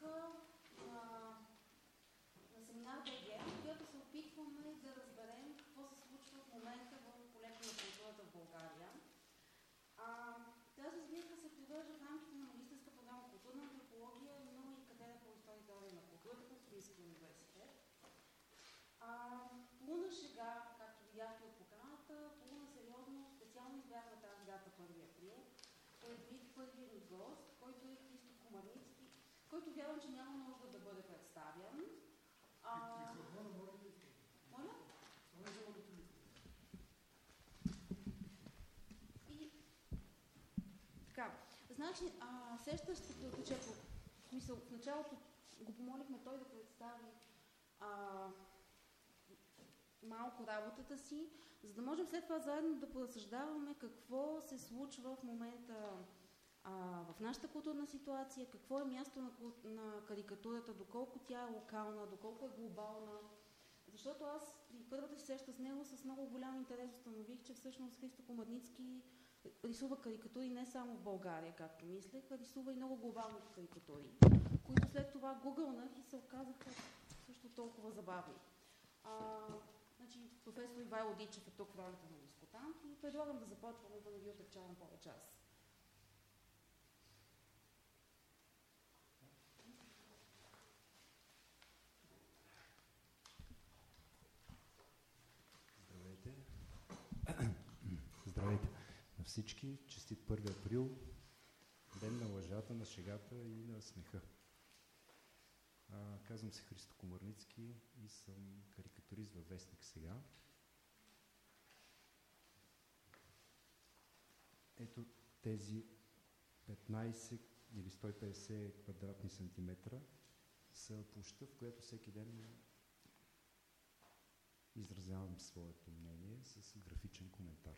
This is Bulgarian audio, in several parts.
стъпка на, на семинар БГ, която се опитваме да разберем какво се случва в момента в полето на културата в България. А, тази сбирка се провежда в рамките на магистрска програма културна антропология, но и катедра по история на културата в Софийския университет. А, Луна шега, както видяхте от поканата, Луна сериозно, специално избрахме тази дата 1 април, предвид първият гост, който е Христо Комарницки, който вярвам, че няма нужда да бъде представен. А... Моля? И... Така, значи, а, сещаш се, че в смисъл, в началото го помолихме той да представи а, малко работата си, за да можем след това заедно да поразсъждаваме какво се случва в момента а, в нашата културна ситуация, какво е място на, на карикатурата, доколко тя е локална, доколко е глобална. Защото аз при първата си среща с него с много голям интерес установих, че всъщност Христо Комадницки рисува карикатури не само в България, както мислех, а рисува и много глобални карикатури, които след това гугълнах и се оказаха също толкова забавни. А, значи, професор Ивайло Дичев е тук в ролята на дискутант и предлагам да започваме, да не ви отекчавам повече аз. Всички. Честит 1 април, ден на лъжата, на шегата и на смеха. А, казвам се Христо Комарницки и съм карикатурист във Вестник сега. Ето тези 15 или 150 квадратни сантиметра са площа, в която всеки ден изразявам своето мнение с графичен коментар.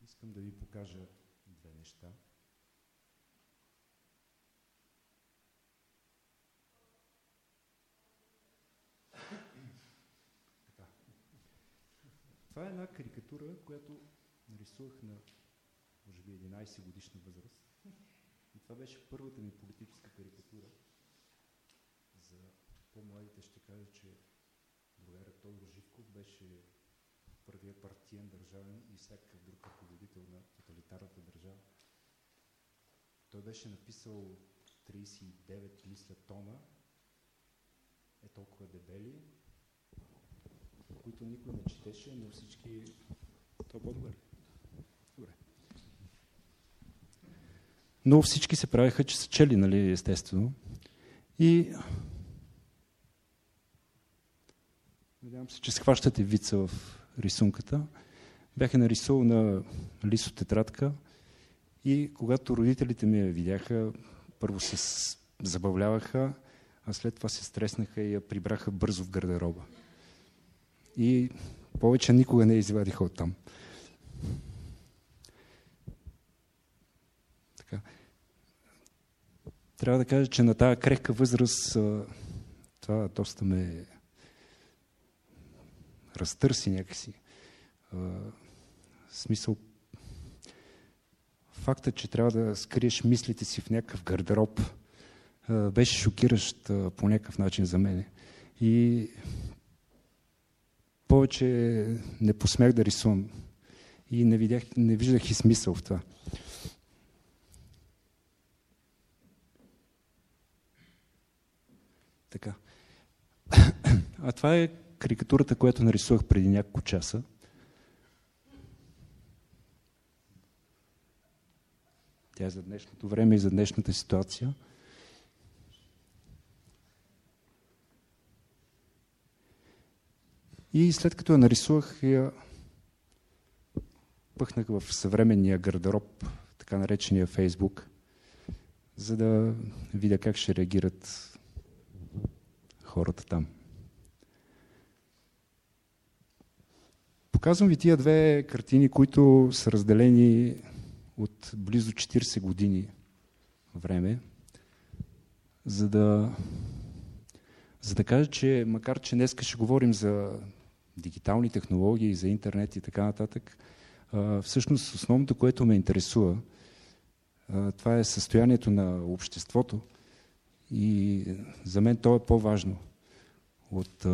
Искам да ви покажа две неща. Така. Това е една карикатура, която нарисувах на може би 11 годишна възраст. И това беше първата ми политическа карикатура. За по-младите ще кажа, че другарят Тодор Живков беше първия партиен държавен и всякакъв друг ръководител на тоталитарната държава. Той беше написал 39, мисля, тома, е толкова дебели, които никой не четеше, но всички... То е по-добре. Добре. Но всички се правиха, че са чели, нали, естествено. И Надявам се, че схващате вица в рисунката. Бях нарисувал на лисо тетрадка и когато родителите ми я видяха, първо се забавляваха, а след това се стреснаха и я прибраха бързо в гардероба. И повече никога не извадиха оттам. Така. Трябва да кажа, че на тази крехка възраст това доста ме разтърси някакси. В смисъл, фактът, че трябва да скриеш мислите си в някакъв гардероб, беше шокиращ по някакъв начин за мен. И повече не посмях да рисувам. И не, видях, не виждах и смисъл в това. Така. А това е карикатурата, която нарисувах преди няколко часа. Тя е за днешното време и за днешната ситуация. И след като я нарисувах, я пъхнах в съвременния гардероб, така наречения Фейсбук, за да видя как ще реагират хората там. Показвам ви тия две картини, които са разделени от близо 40 години време, за да, за да кажа, че макар, че днес ще говорим за дигитални технологии, за интернет и така нататък, всъщност основното, което ме интересува, това е състоянието на обществото и за мен то е по-важно от,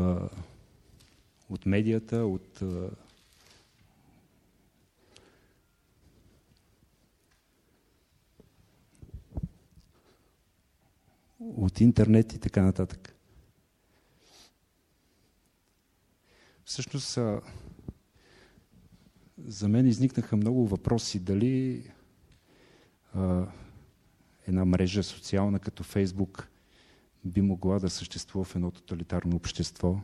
от медията, от от интернет и така нататък. Всъщност, за мен изникнаха много въпроси. Дали а, една мрежа социална като Фейсбук би могла да съществува в едно тоталитарно общество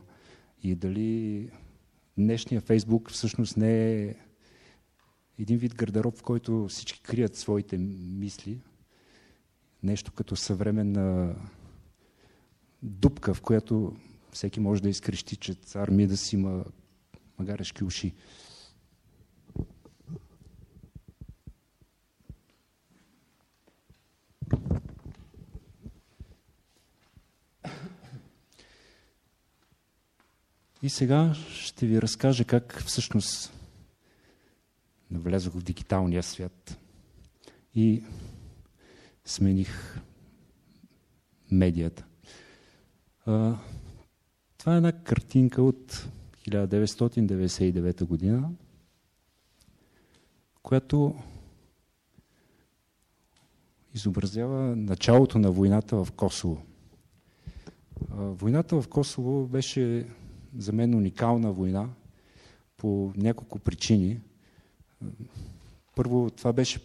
и дали днешния Фейсбук всъщност не е един вид гардероб, в който всички крият своите мисли, нещо като съвременна дупка, в която всеки може да изкрещи, че цар си има магарешки уши. И сега ще ви разкажа как всъщност навлязох в дигиталния свят и смених медията. А, това е една картинка от 1999 година, която изобразява началото на войната в Косово. Войната в Косово беше за мен уникална война по няколко причини. Първо, това беше,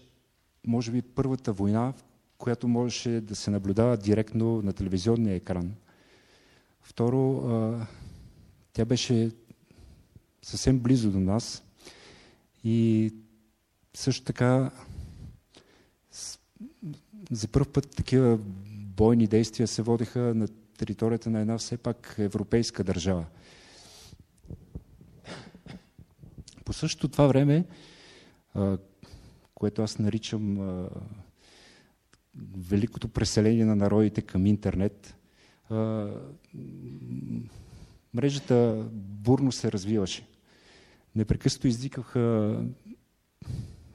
може би, първата война, в която можеше да се наблюдава директно на телевизионния екран. Второ, тя беше съвсем близо до нас и също така за първ път такива бойни действия се водеха на територията на една все пак европейска държава. По същото това време, което аз наричам великото преселение на народите към интернет, мрежата бурно се развиваше. Непрекъснато издикаха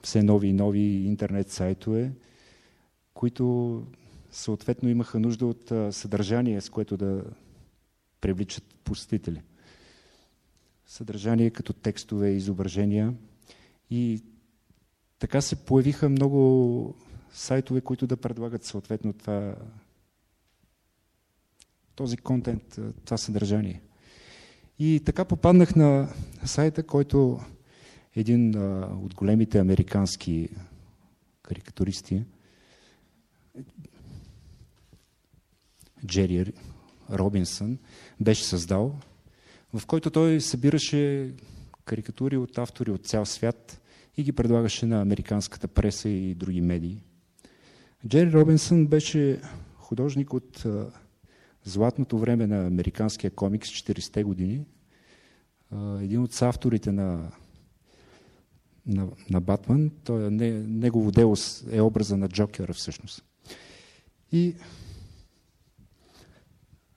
все нови и нови интернет сайтове, които съответно имаха нужда от съдържание, с което да привличат посетители. Съдържание като текстове, изображения. И така се появиха много сайтове, които да предлагат съответно това, този контент, това съдържание. И така попаднах на сайта, който един а, от големите американски карикатуристи, Джери Робинсън, беше създал, в който той събираше карикатури от автори от цял свят и ги предлагаше на американската преса и други медии. Джери Робинсън беше художник от златното време на американския комикс 40-те години. Един от авторите на, на, на Батман. Той, не, негово дело е образа на Джокера всъщност. И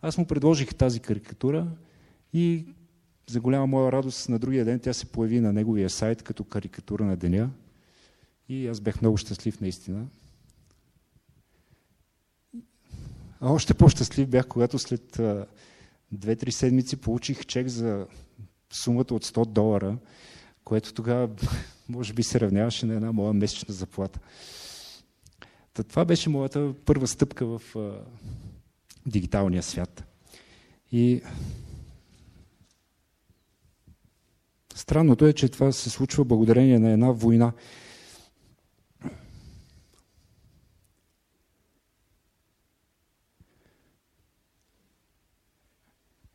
аз му предложих тази карикатура и за голяма моя радост на другия ден тя се появи на неговия сайт като карикатура на деня. И аз бях много щастлив наистина. А още по-щастлив бях, когато след две-три седмици получих чек за сумата от 100 долара, което тогава може би се равняваше на една моя месечна заплата. Та това беше моята първа стъпка в а, дигиталния свят. И странното е, че това се случва благодарение на една война.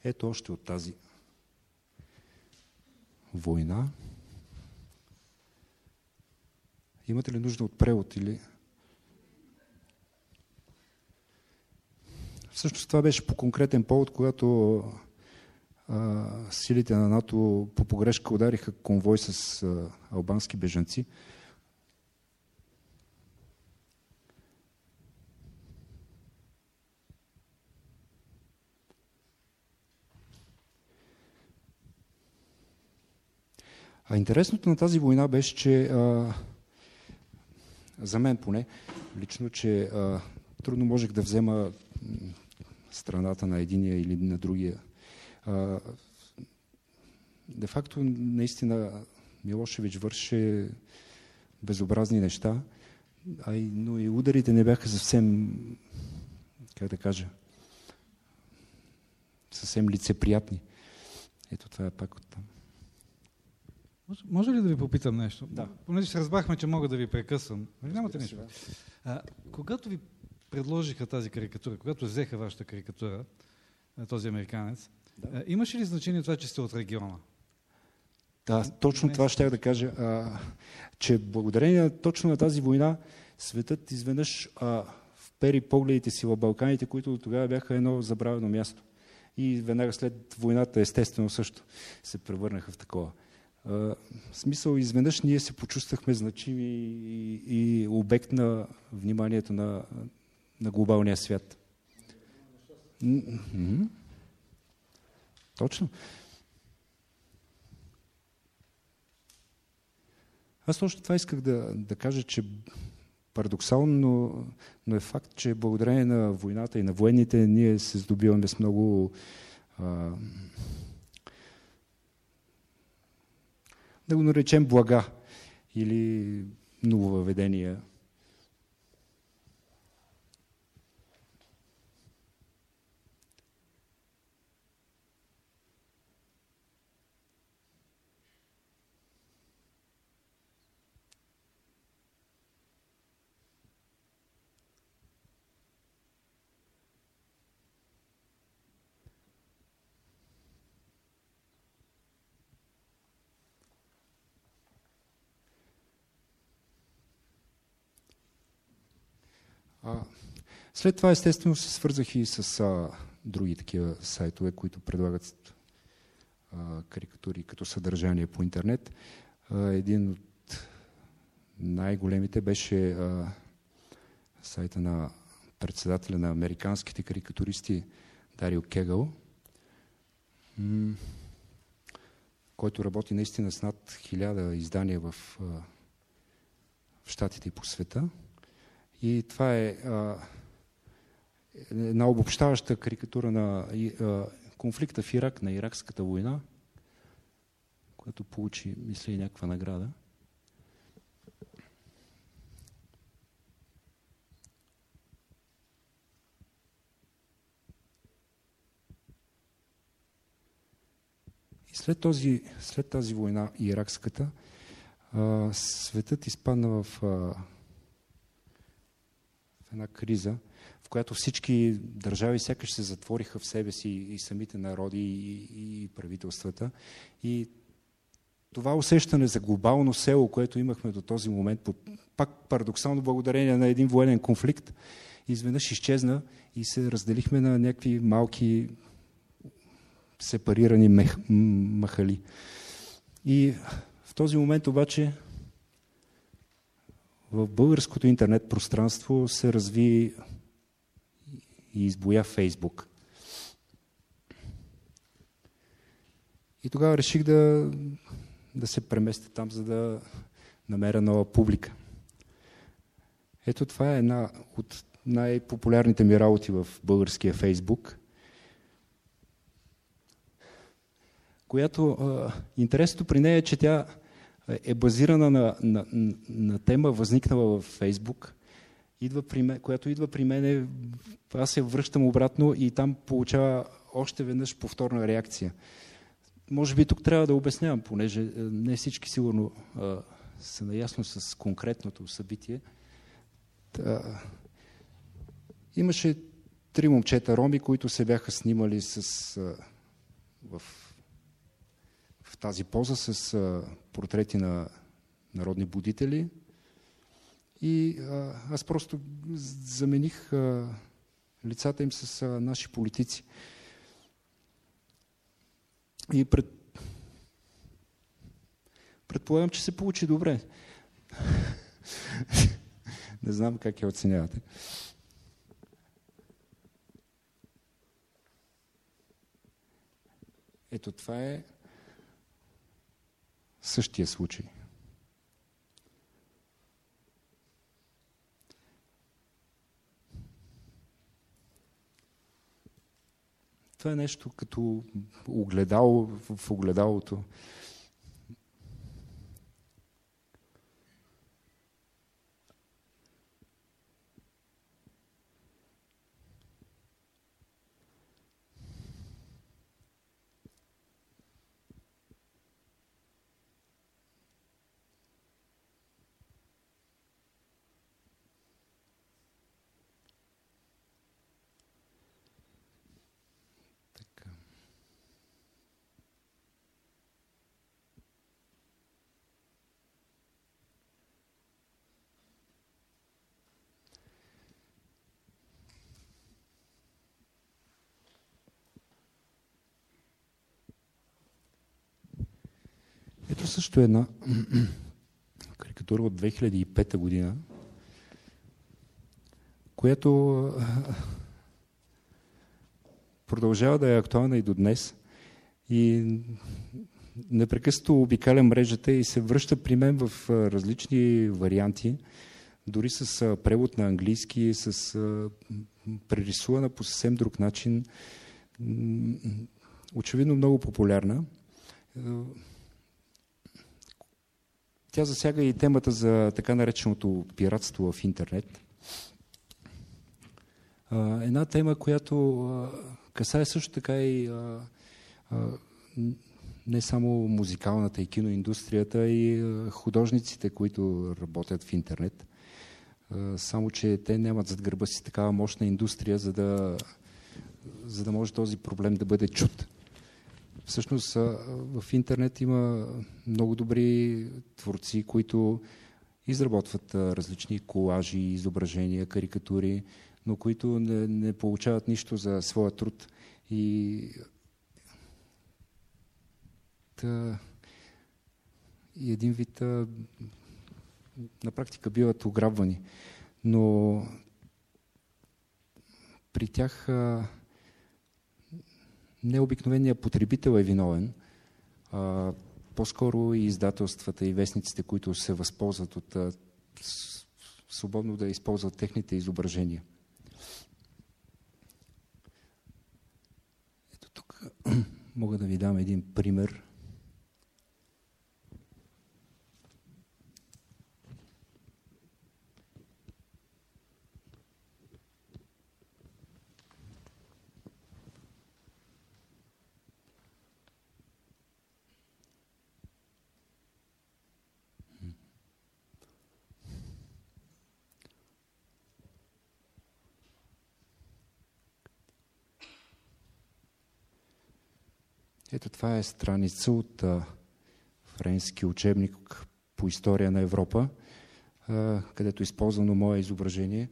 Ето още от тази война. Имате ли нужда от превод или... Всъщност това беше по конкретен повод, когато а, силите на НАТО по погрешка удариха конвой с а, албански бежанци. А интересното на тази война беше, че а, за мен поне, лично, че а, трудно можех да взема страната на единия или на другия. А, де факто, наистина, Милошевич върши безобразни неща, а и, но и ударите не бяха съвсем, как да кажа, съвсем лицеприятни. Ето това е пак от там. Може, може ли да ви попитам нещо? Да. Понеже се разбрахме, че мога да ви прекъсвам. Нали нямате нищо. А, когато ви предложиха тази карикатура, когато взеха вашата карикатура, този американец, да. имаше ли значение това, че сте от региона? Да, точно Не. това ще да кажа, а, че благодарение точно на тази война светът изведнъж а, впери погледите си в Балканите, които тогава бяха едно забравено място. И веднага след войната, естествено, също се превърнаха в такова. Смисъл, изведнъж ние се почувствахме значими и, и обект на вниманието на, на глобалния свят. Mm-hmm. Точно. Аз точно това исках да, да кажа, че парадоксално, но, но е факт, че благодарение на войната и на военните ние се здобиваме с много а, да го наречем блага или нововъведения. А, след това, естествено, се свързах и с а, други такива сайтове, които предлагат а, карикатури като съдържание по интернет. А, един от най-големите беше а, сайта на председателя на американските карикатуристи Дарио Кегъл, който работи наистина с над хиляда издания в, в Штатите и по света. И това е а, една обобщаваща карикатура на конфликта в Ирак, на иракската война, която получи, мисля, и някаква награда. И след, този, след тази война, иракската, светът изпадна в а, една криза, в която всички държави сякаш се затвориха в себе си и самите народи и, и правителствата. И това усещане за глобално село, което имахме до този момент, пак парадоксално благодарение на един военен конфликт, изведнъж изчезна и се разделихме на някакви малки сепарирани мех, махали. И в този момент обаче в българското интернет пространство се разви и избоя Фейсбук. И тогава реших да, да се преместя там, за да намеря нова публика. Ето това е една от най-популярните ми работи в българския Фейсбук, която интересното при нея е, че тя е базирана на, на, на тема, възникнала в Фейсбук, идва при мен, която идва при мен, аз се връщам обратно и там получава още веднъж повторна реакция. Може би тук трябва да обяснявам, понеже е, не всички сигурно а, са наясно с конкретното събитие. Та, имаше три момчета роми, които се бяха снимали с, а, в тази поза с а, портрети на народни будители. И а, аз просто замених а, лицата им с а, наши политици. И пред... предполагам, че се получи добре. Не знам как я оценявате. Ето това е същия случай. Това е нещо като огледало в огледалото. Ето също една карикатура от 2005 година, която продължава да е актуална и до днес. И непрекъснато обикаля мрежата и се връща при мен в различни варианти, дори с превод на английски, с прерисувана по съвсем друг начин. Очевидно много популярна. Тя засяга и темата за така нареченото пиратство в интернет. Една тема, която касае също така и не само музикалната и киноиндустрията, и художниците, които работят в интернет. Само, че те нямат зад гърба си такава мощна индустрия, за да, за да може този проблем да бъде чут. Всъщност в интернет има много добри творци, които изработват различни колажи, изображения, карикатури, но които не, не получават нищо за своя труд. И, та, и един вид на практика биват ограбвани. Но при тях необикновеният потребител е виновен. По-скоро и издателствата и вестниците, които се възползват от а, свободно да използват техните изображения. Ето тук мога да ви дам един пример. Ето това е страница от а, френски учебник по история на Европа, а, където е използвано мое изображение.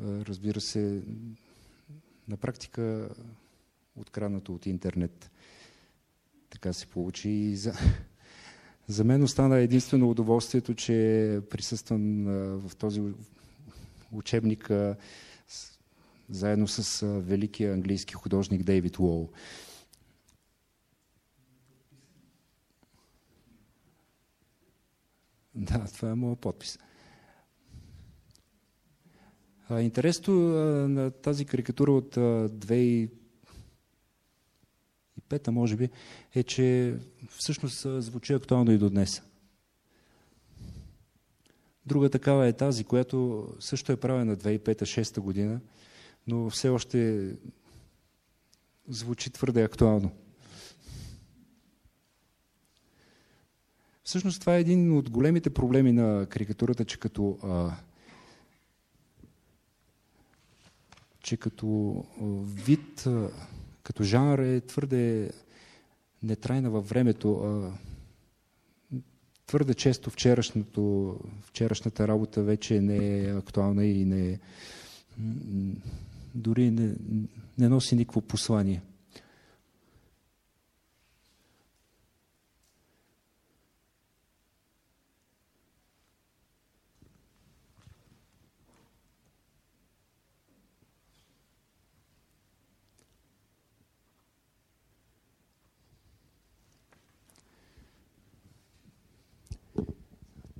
А, разбира се, на практика откраднато от интернет. Така се получи и за, за мен остана единствено удоволствието, че присъствам в този учебник заедно с великия английски художник Дейвид Уол. Да, това е моят подпис. Интересно на тази карикатура от 2005, може би, е, че всъщност звучи актуално и до днес. Друга такава е тази, която също е правена 2005-2006 година, но все още звучи твърде актуално. Всъщност това е един от големите проблеми на карикатурата, че като, а, че като вид, а, като жанр е твърде нетрайна във времето. А, твърде често вчерашното, вчерашната работа вече не е актуална и не, дори не, не носи никакво послание.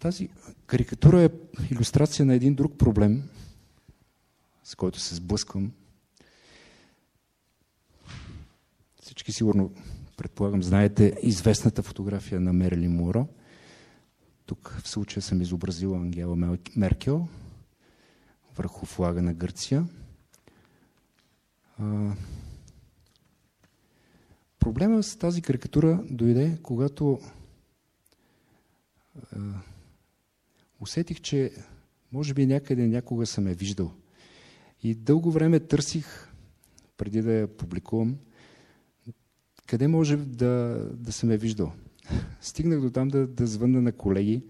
Тази карикатура е иллюстрация на един друг проблем, с който се сблъсквам. Всички сигурно, предполагам, знаете известната фотография на Мерилин Моро. Тук в случая съм изобразил Ангела Меркел върху флага на Гърция. Проблема с тази карикатура дойде, когато а, усетих, че може би някъде някога съм я виждал. И дълго време търсих, преди да я публикувам, къде може да, да съм я виждал. Стигнах до там да, да звънна на колеги,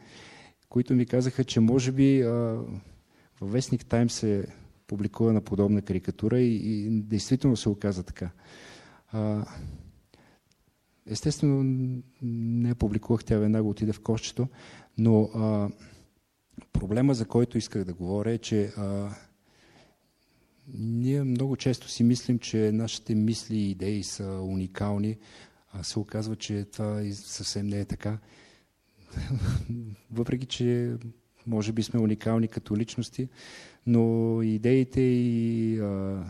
които ми казаха, че може би а, във Вестник Тайм се публикува на подобна карикатура и, и действително се оказа така. А, естествено, не публикувах, тя веднага отиде в кошчето, но а, проблема, за който исках да говоря е, че а, ние много често си мислим, че нашите мисли и идеи са уникални, а се оказва, че това съвсем не е така. Въпреки, че може би сме уникални като личности, но идеите и, а,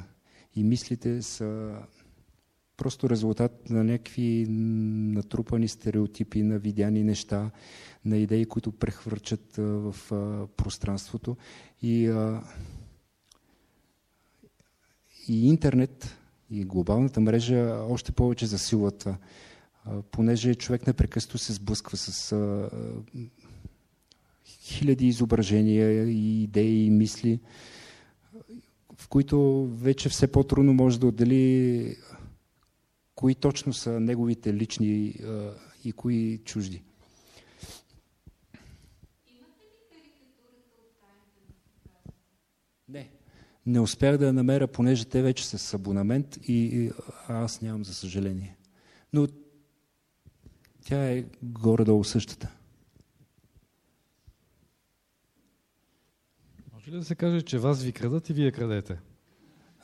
и мислите са просто резултат на някакви натрупани стереотипи, на видяни неща, на идеи, които прехвърчат в пространството. И, и интернет и глобалната мрежа още повече засилват това. Понеже човек непрекъснато се сблъсква с хиляди изображения и идеи и мисли, в които вече все по-трудно може да отдели кои точно са неговите лични а, и кои чужди. Не. Не успях да я намеря, понеже те вече са с абонамент и, и аз нямам, за съжаление. Но тя е горе-долу същата. Може ли да се каже, че вас ви крадат и вие крадете?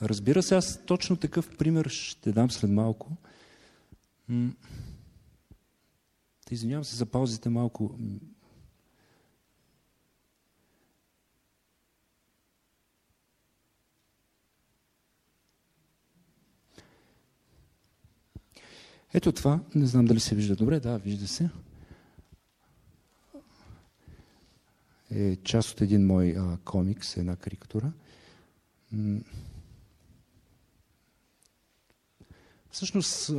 Разбира се, аз точно такъв пример ще дам след малко. М- извинявам се за паузите малко. Ето това, не знам дали се вижда добре, да, вижда се. Е част от един мой а, комикс, една карикатура. Всъщност,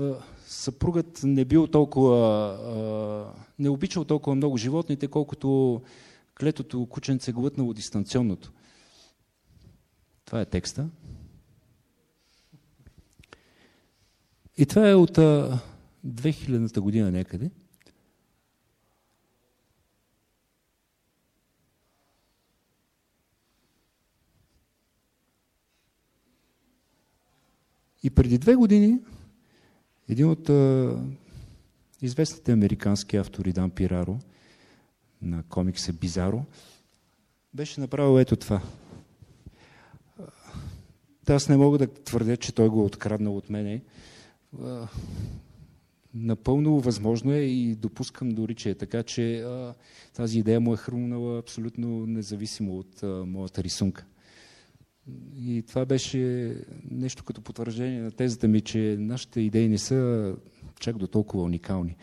съпругът не бил толкова, не обичал толкова много животните, колкото клетото кученце глътнало дистанционното. Това е текста. И това е от 2000-та година някъде. И преди две години един от а, известните американски автори Дан Пираро на комикса Бизаро беше направил ето това. Аз не мога да твърдя, че той го е откраднал от мене напълно възможно е и допускам дори, че е така, че а, тази идея му е хрумнала абсолютно независимо от а, моята рисунка. И това беше нещо като потвърждение на тезата ми, че нашите идеи не са чак до толкова уникални.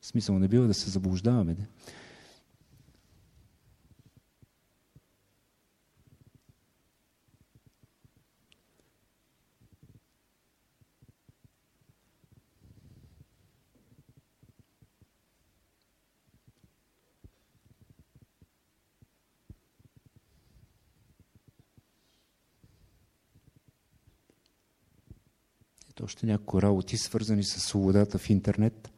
В смисъл, не бива да се заблуждаваме. Не? Още някои работи, свързани с свободата в интернет.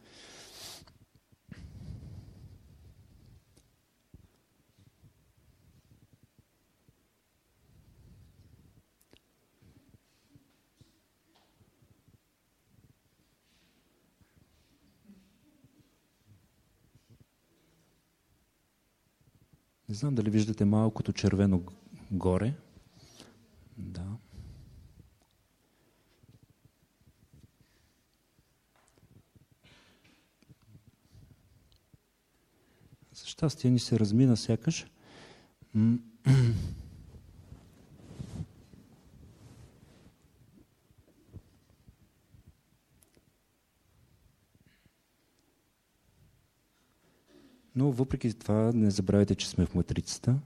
Не знам дали виждате малкото червено горе. Тя ни се размина сякаш. Но въпреки това не забравяйте, че сме в матрицата.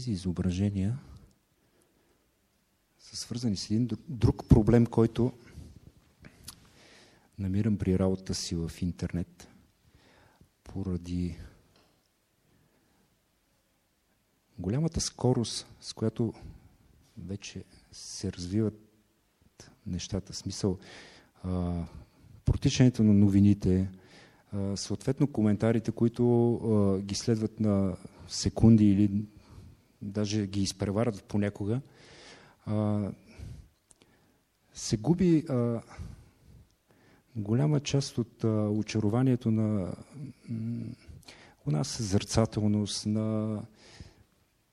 Тези изображения са свързани с един друг проблем, който намирам при работата си в интернет, поради голямата скорост, с която вече се развиват нещата. Смисъл, а, протичането на новините, а, съответно коментарите, които а, ги следват на секунди или даже ги изпреварват понякога, а, се губи а, голяма част от а, очарованието на у нас зърцателност, на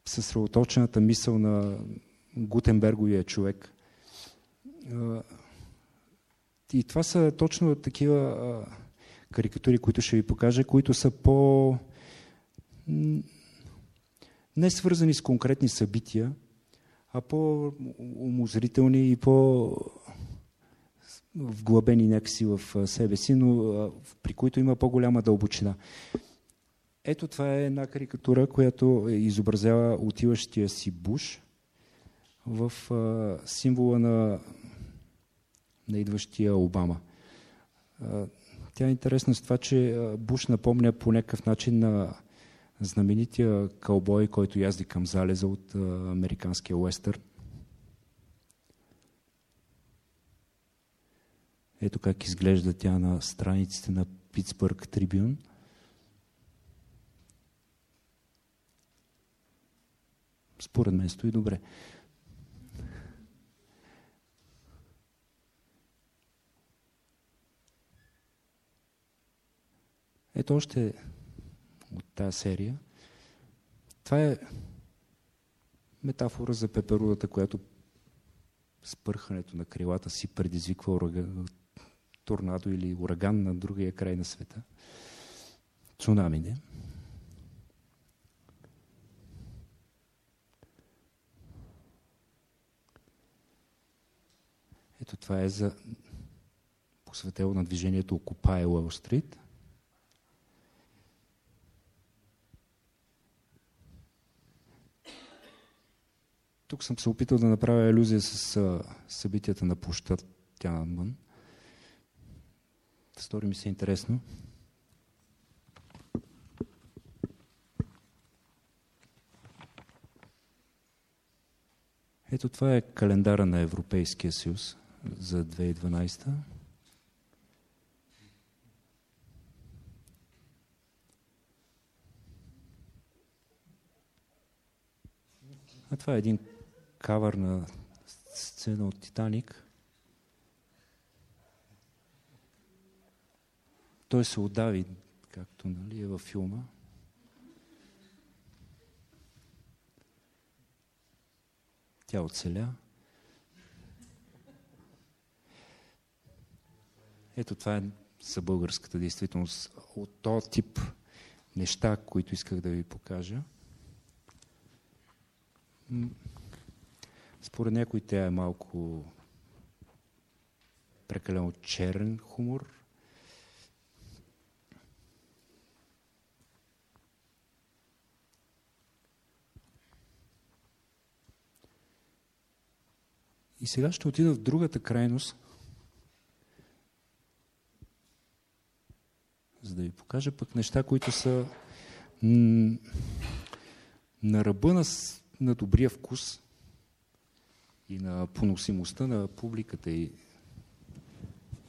съсредоточената мисъл на Гутенберговия човек. А, и това са точно такива а, карикатури, които ще ви покажа, които са по не свързани с конкретни събития, а по-умозрителни и по вглъбени някакси в себе си, но при които има по-голяма дълбочина. Ето това е една карикатура, която изобразява отиващия си Буш в символа на, на идващия Обама. Тя е интересна с това, че Буш напомня по някакъв начин на знаменития кълбой, който язди към залеза от а, американския уестър. Ето как изглежда тя на страниците на Питсбърг Трибюн. Според мен стои добре. Ето още от тази серия. Това е метафора за пеперудата, която с пърхането на крилата си предизвиква ураган, торнадо или ураган на другия край на света. Цунами, не? Ето това е за посветено на движението Occupy Wall Street – Тук съм се опитал да направя иллюзия с събитията на площад Тянанмън. Стори ми се интересно. Ето това е календара на Европейския съюз за 2012. А това е един кавър на сцена от Титаник. Той се отдави, както нали, е във филма. Тя оцеля. Ето това е за българската действителност. От този тип неща, които исках да ви покажа. Според някой тя е малко прекалено черен хумор. И сега ще отида в другата крайност, за да ви покажа пък неща, които са на ръба на, на добрия вкус и на поносимостта на публиката и,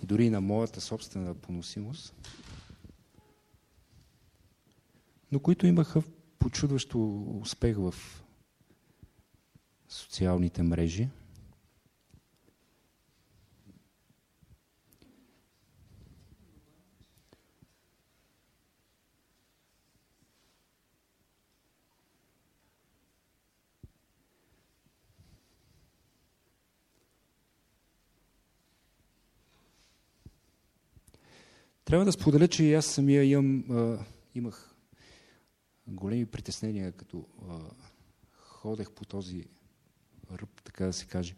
и дори на моята собствена поносимост, но които имаха почудващо успех в социалните мрежи. Трябва да споделя, че и аз самия имам, а, имах големи притеснения, като а, ходех по този ръб, така да се каже.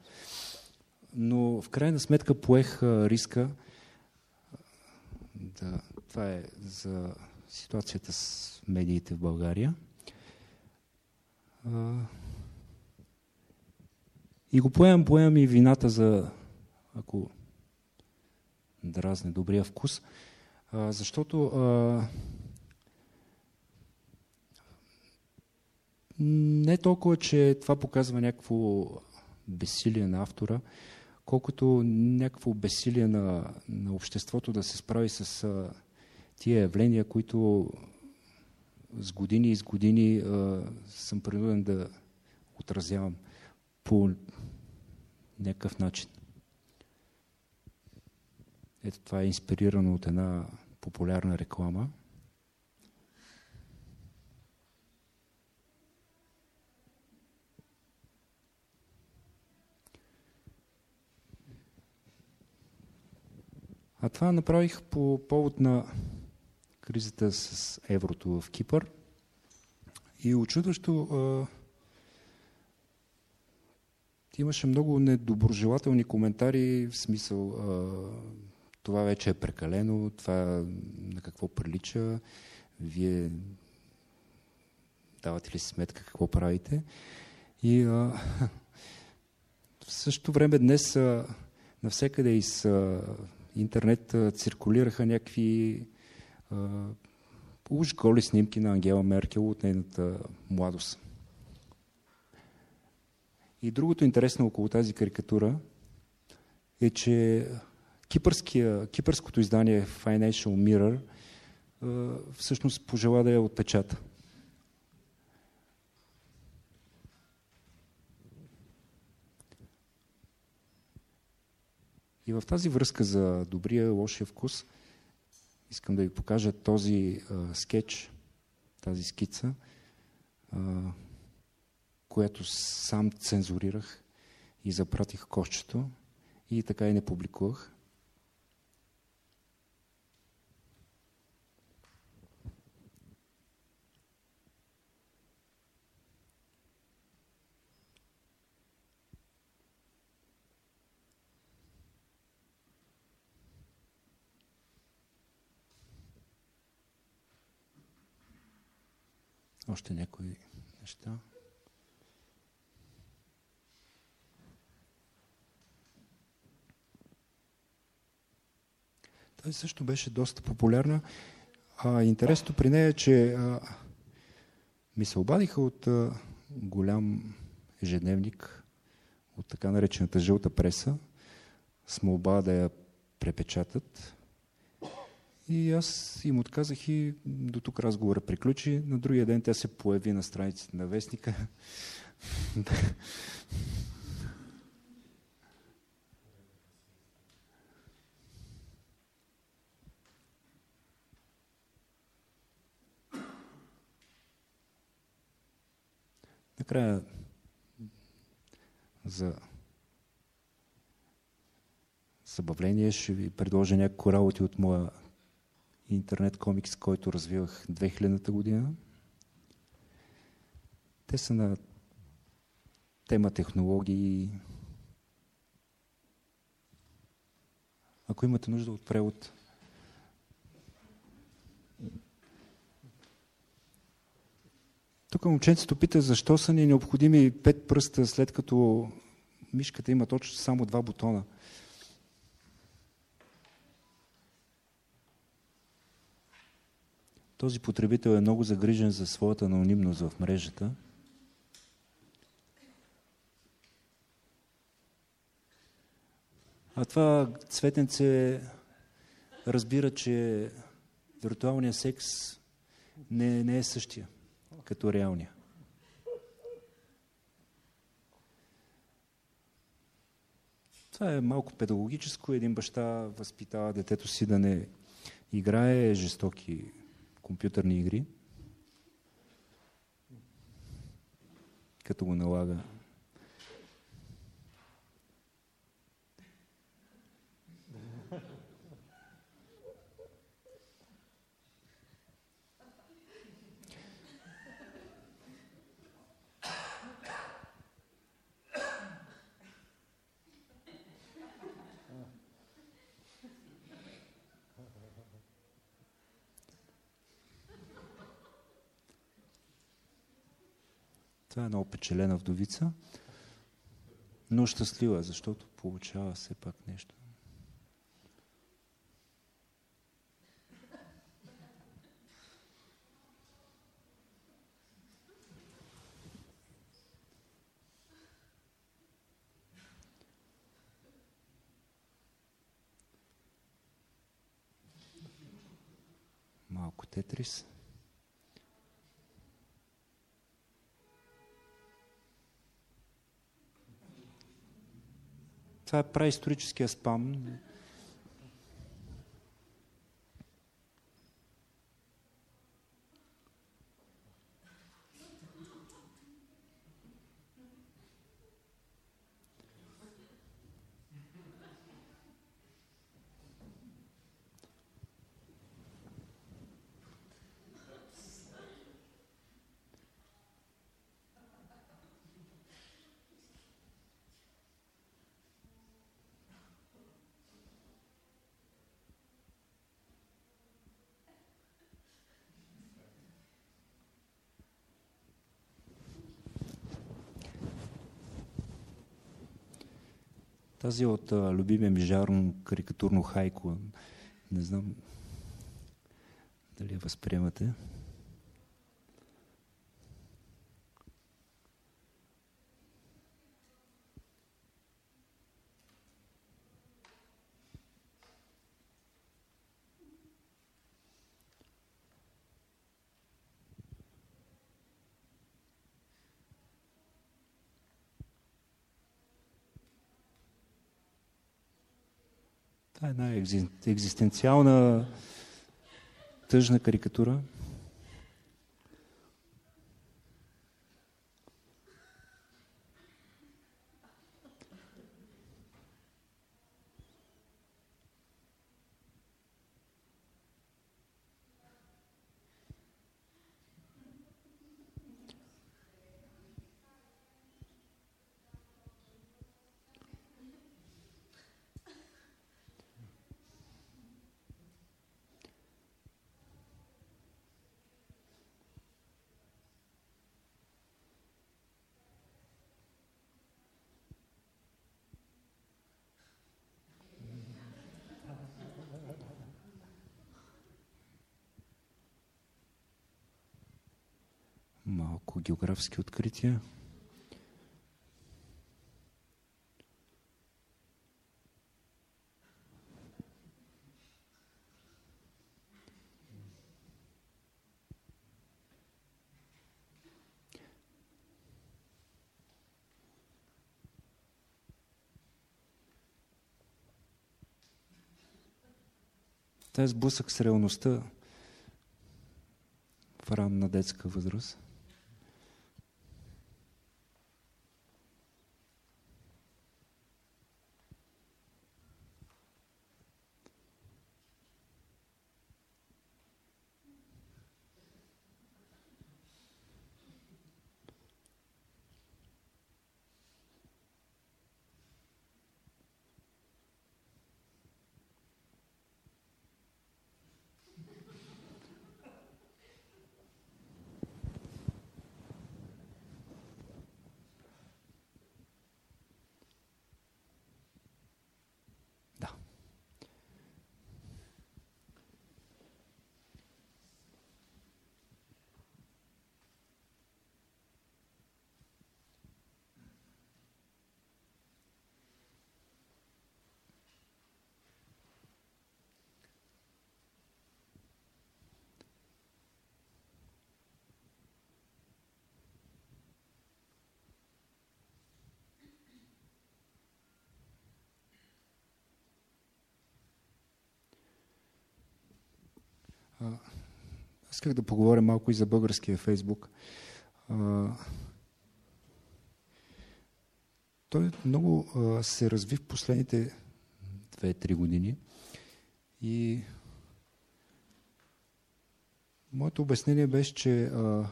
Но в крайна сметка поех а, риска. Да, това е за ситуацията с медиите в България. А, и го поемам, поемам и вината за, ако дразне добрия вкус, защото а, не толкова, че това показва някакво безсилие на автора, колкото някакво безсилие на, на обществото да се справи с а, тия явления, които с години и с години а, съм принуден да отразявам по някакъв начин. Ето това е инспирирано от една популярна реклама. А това направих по повод на кризата с еврото в Кипър. И очудващо имаше много недоброжелателни коментари, в смисъл това вече е прекалено, това на какво прилича, вие давате ли си сметка какво правите. И а, в същото време днес а, навсекъде из а, интернет а, циркулираха някакви а, уж голи снимки на Ангела Меркел от нейната младост. И другото интересно около тази карикатура е, че кипърското издание Financial Mirror всъщност пожела да я отпечата. И в тази връзка за добрия лошия вкус, искам да ви покажа този а, скетч, тази скица, а, която сам цензурирах и запратих кошчето и така и не публикувах. Още някои неща. Той също беше доста популярна. А, интересното при нея е, че а, ми се обадиха от а, голям ежедневник, от така наречената жълта преса, с молба да я препечатат. И аз им отказах и до тук разговора приключи. На другия ден тя се появи на страниците на вестника. Накрая за събавление ще ви предложа няколко работи от моя интернет комикс, който развивах 2000-та година. Те са на тема технологии. Ако имате нужда от превод, Тук момченцето пита защо са ни необходими пет пръста, след като мишката има точно само два бутона. Този потребител е много загрижен за своята анонимност в мрежата. А това цветенце разбира, че виртуалният секс не, не е същия като реалния. Това е малко педагогическо. Един баща възпитава детето си да не играе жестоки компютърни игри, като го налага. Е една опечелена вдовица, но щастлива, защото получава все пак нещо. Малко тетрис. Това е праисторическия спам. Тази от а, любимия ми жарно карикатурно хайко, не знам дали я възприемате. Една екзистенциална тъжна карикатура. Малко географски открития. Тази сблъсък с реалността в ранна детска възраст. Исках да поговоря малко и за българския Фейсбук. А, той много а, се разви в последните 2-3 години и моето обяснение беше, че а,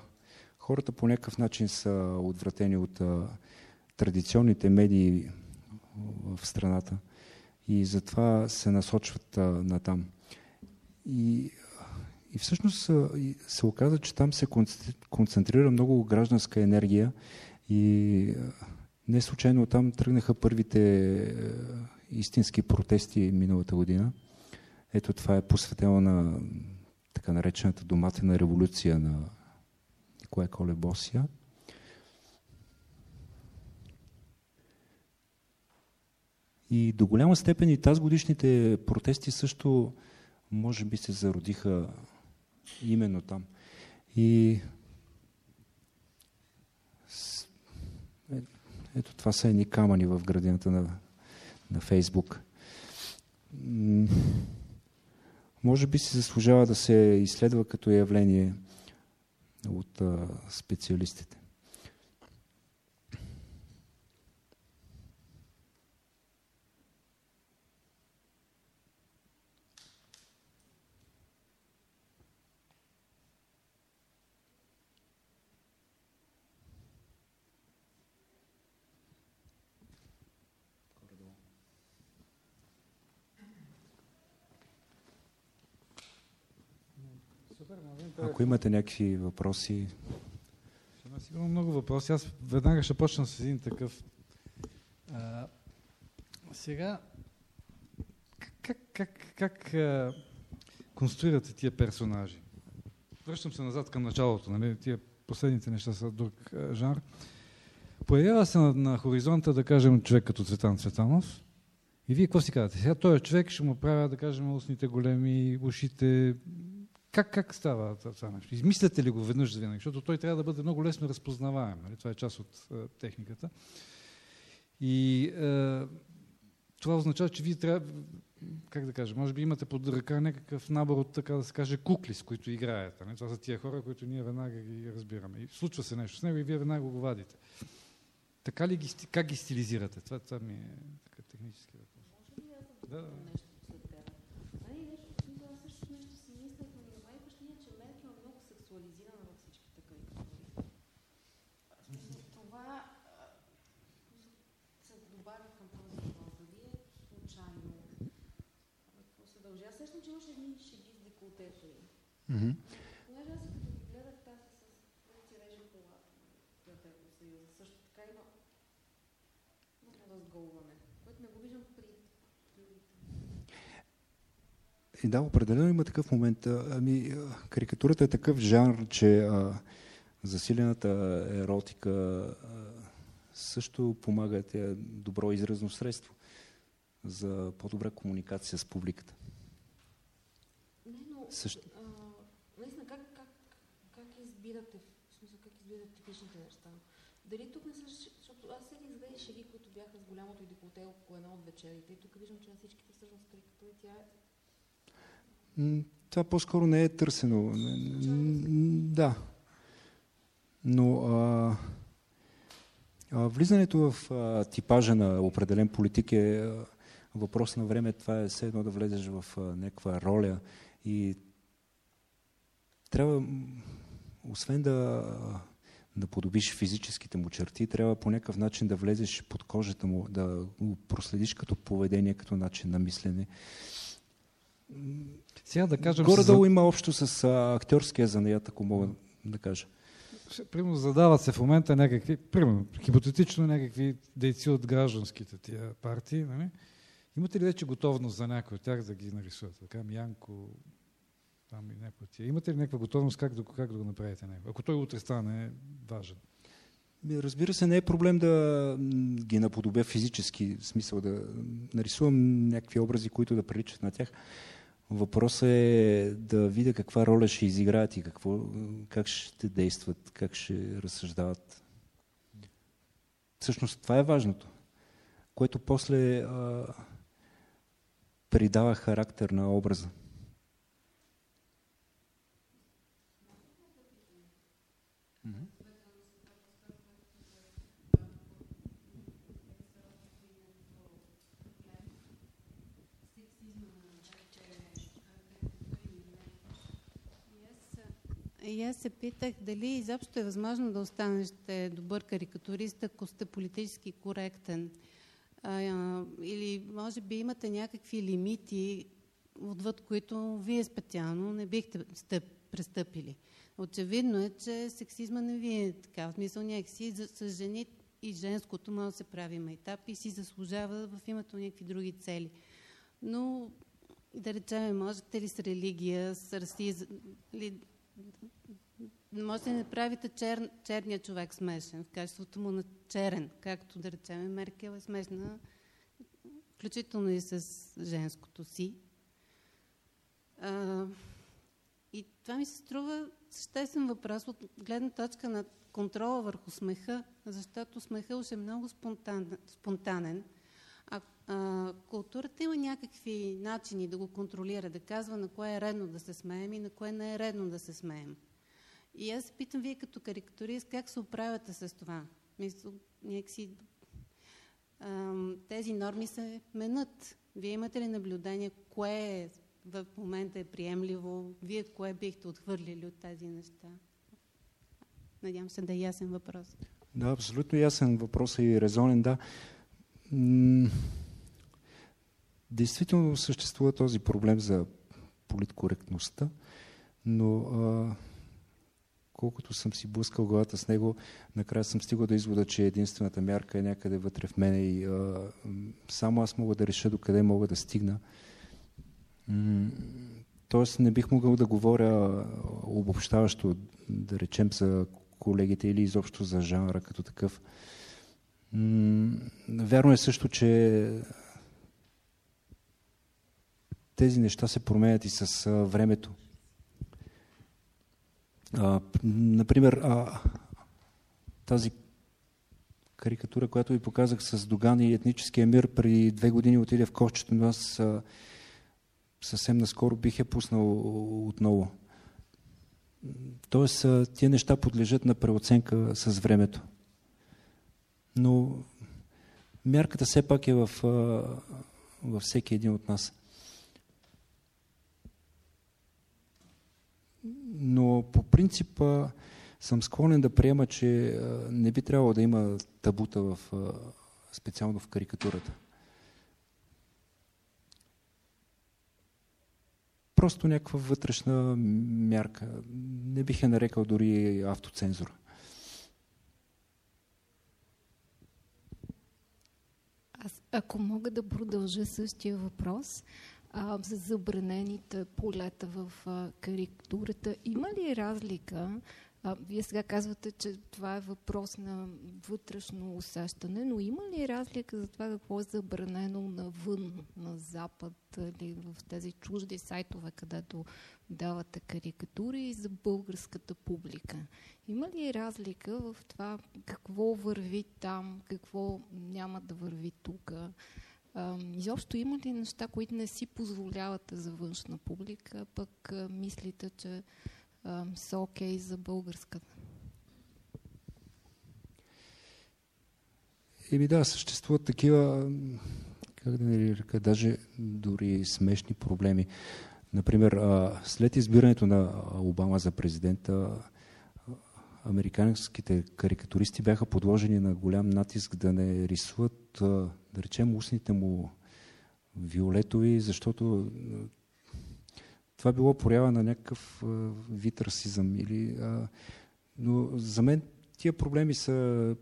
хората по някакъв начин са отвратени от а, традиционните медии в страната и затова се насочват а, на там. И и всъщност се оказа, че там се концентрира много гражданска енергия и не случайно там тръгнаха първите истински протести миналата година. Ето това е посветено на така наречената доматена революция на Николай Коле Босия. И до голяма степен и тази годишните протести също може би се зародиха именно там. И ето това са едни камъни в градината на, на Фейсбук. Може би се заслужава да се изследва като явление от а, специалистите. Ако имате някакви въпроси. Има сигурно много въпроси. Аз веднага ще почна с един такъв. А, сега, как, как, как а, конструирате тия персонажи? Връщам се назад към началото. Нали? Тия последните неща са друг а, жанр. Появява се на, на хоризонта, да кажем, човек като Цветан Цветанов. И вие какво си казвате? Сега този човек ще му правя, да кажем, устните големи, ушите как, как става това нещо? Измисляте ли го веднъж за винаги? Защото той трябва да бъде много лесно разпознаваем. Нали? Това е част от е, техниката. И е, това означава, че вие трябва, как да кажа, може би имате под ръка някакъв набор от, така да се каже, кукли, с които играете. Нали? Това са тия хора, които ние веднага ги разбираме. И случва се нещо с него и вие веднага го вадите. Така ли ги, как ги стилизирате? Това, това ми е така, технически въпрос. Да, да. Mm-hmm. Понеже аз като гледах тази с Френци реже колата на Театърно съюза, също така има много разголване, което не го виждам при и да, определено има такъв момент. Ами, карикатурата е такъв жанр, че а, засилената еротика а, също помага тя добро изразно средство за по-добра комуникация с публиката. Не, но Също избирате, в смисъл типичните неща. Дали тук не са, защото аз седих с две шеги, които бяха с голямото и деколте около една от вечерите и тук виждам, че на всичките всъщност карикатури тя е... Това по-скоро не е търсено. Да. Но а, а, влизането в а, типажа на определен политик е а, въпрос на време. Това е все едно да влезеш в някаква роля и трябва освен да, да подобиш физическите му черти, трябва по някакъв начин да влезеш под кожата му, да го проследиш като поведение, като начин на мислене. Сега да кажем... Горе-долу за... има общо с а, актьорския занаят, ако мога да кажа. Примерно задават се в момента някакви, примерно, хипотетично някакви дейци от гражданските тия партии. Нали? Имате ли вече готовност за някой от тях да ги нарисувате? Така, Янко, там и тия. Имате ли някаква готовност как да, как да го направите него? Ако той утре стане важен. Разбира се, не е проблем да ги наподобя физически, в смисъл да нарисувам някакви образи, които да приличат на тях. Въпросът е да видя каква роля ще изиграят и какво, как ще действат, как ще разсъждават. Всъщност това е важното, което после а, придава характер на образа. И аз се питах дали изобщо е възможно да останете добър карикатурист, ако сте политически коректен. А, или може би имате някакви лимити, отвъд които вие специално не бихте сте престъпили. Очевидно е, че сексизма не ви е така. В смисъл някакси с жени и женското може да се прави майтап и си заслужава в името някакви други цели. Но, да речем, можете ли с религия, с расизъм, може да не правите чер, черния човек смешен в качеството му на черен, както да речем Меркел е смешна, включително и с женското си. А, и това ми се струва съществен въпрос от гледна точка на контрола върху смеха, защото смеха уж е много спонтанен, спонтанен а, а културата има някакви начини да го контролира, да казва на кое е редно да се смеем и на кое не е редно да се смеем. И аз се питам, вие като карикатурист, как се оправяте с това? Мисля, някакси тези норми се менят. Вие имате ли наблюдение, кое е в момента е приемливо? Вие кое бихте отхвърлили от тези неща? Надявам се да е ясен въпрос. Да, абсолютно ясен въпрос и резонен, да. Действително съществува този проблем за политкоректността, но а, колкото съм си блъскал главата с него, накрая съм стигал до извода, че единствената мярка е някъде вътре в мене и а, само аз мога да реша до къде мога да стигна. Тоест не бих могъл да говоря обобщаващо, да речем, за колегите или изобщо за жанра като такъв. Вярно е също, че тези неща се променят и с времето. А, например, а, тази карикатура, която ви показах с Доган и етническия мир, при две години отиде в кошчето, но аз а, съвсем наскоро бих я пуснал отново. Тоест, тия неща подлежат на преоценка с времето. Но мярката все пак е в, във всеки един от нас. Но по принцип съм склонен да приема, че не би трябвало да има табута в, специално в карикатурата. Просто някаква вътрешна мярка. Не бих я нарекал дори автоцензура. Аз, ако мога да продължа същия въпрос, а, за забранените полета в а, карикатурата, има ли разлика а, вие сега казвате, че това е въпрос на вътрешно усещане, но има ли разлика за това какво е забранено навън, на Запад или в тези чужди сайтове, където давате карикатури и за българската публика? Има ли разлика в това какво върви там, какво няма да върви тук? Изобщо има ли неща, които не си позволявате за външна публика, пък мислите, че са окей за българската? Еми да, съществуват такива, как да не река, даже дори смешни проблеми. Например, след избирането на Обама за президента, американските карикатуристи бяха подложени на голям натиск да не рисуват, да речем, устните му виолетови, защото това било проява на някакъв вид расизъм. Или, а, но за мен тия проблеми са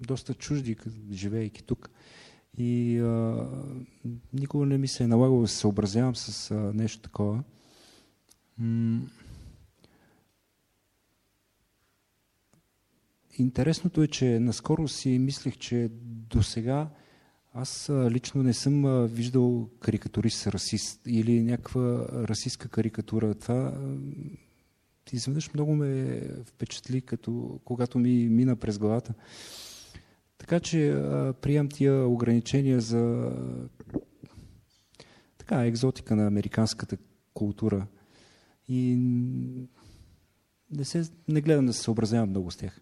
доста чужди, живеейки тук. И а, никога не ми се е налагало да се съобразявам с а, нещо такова. Интересното е, че наскоро си мислех, че до сега аз лично не съм виждал карикатурист расист или някаква расистска карикатура. Това изведнъж много ме впечатли, като, когато ми мина през главата. Така че приемам тия ограничения за така, екзотика на американската култура. И не, се, не гледам да се съобразявам много с тях.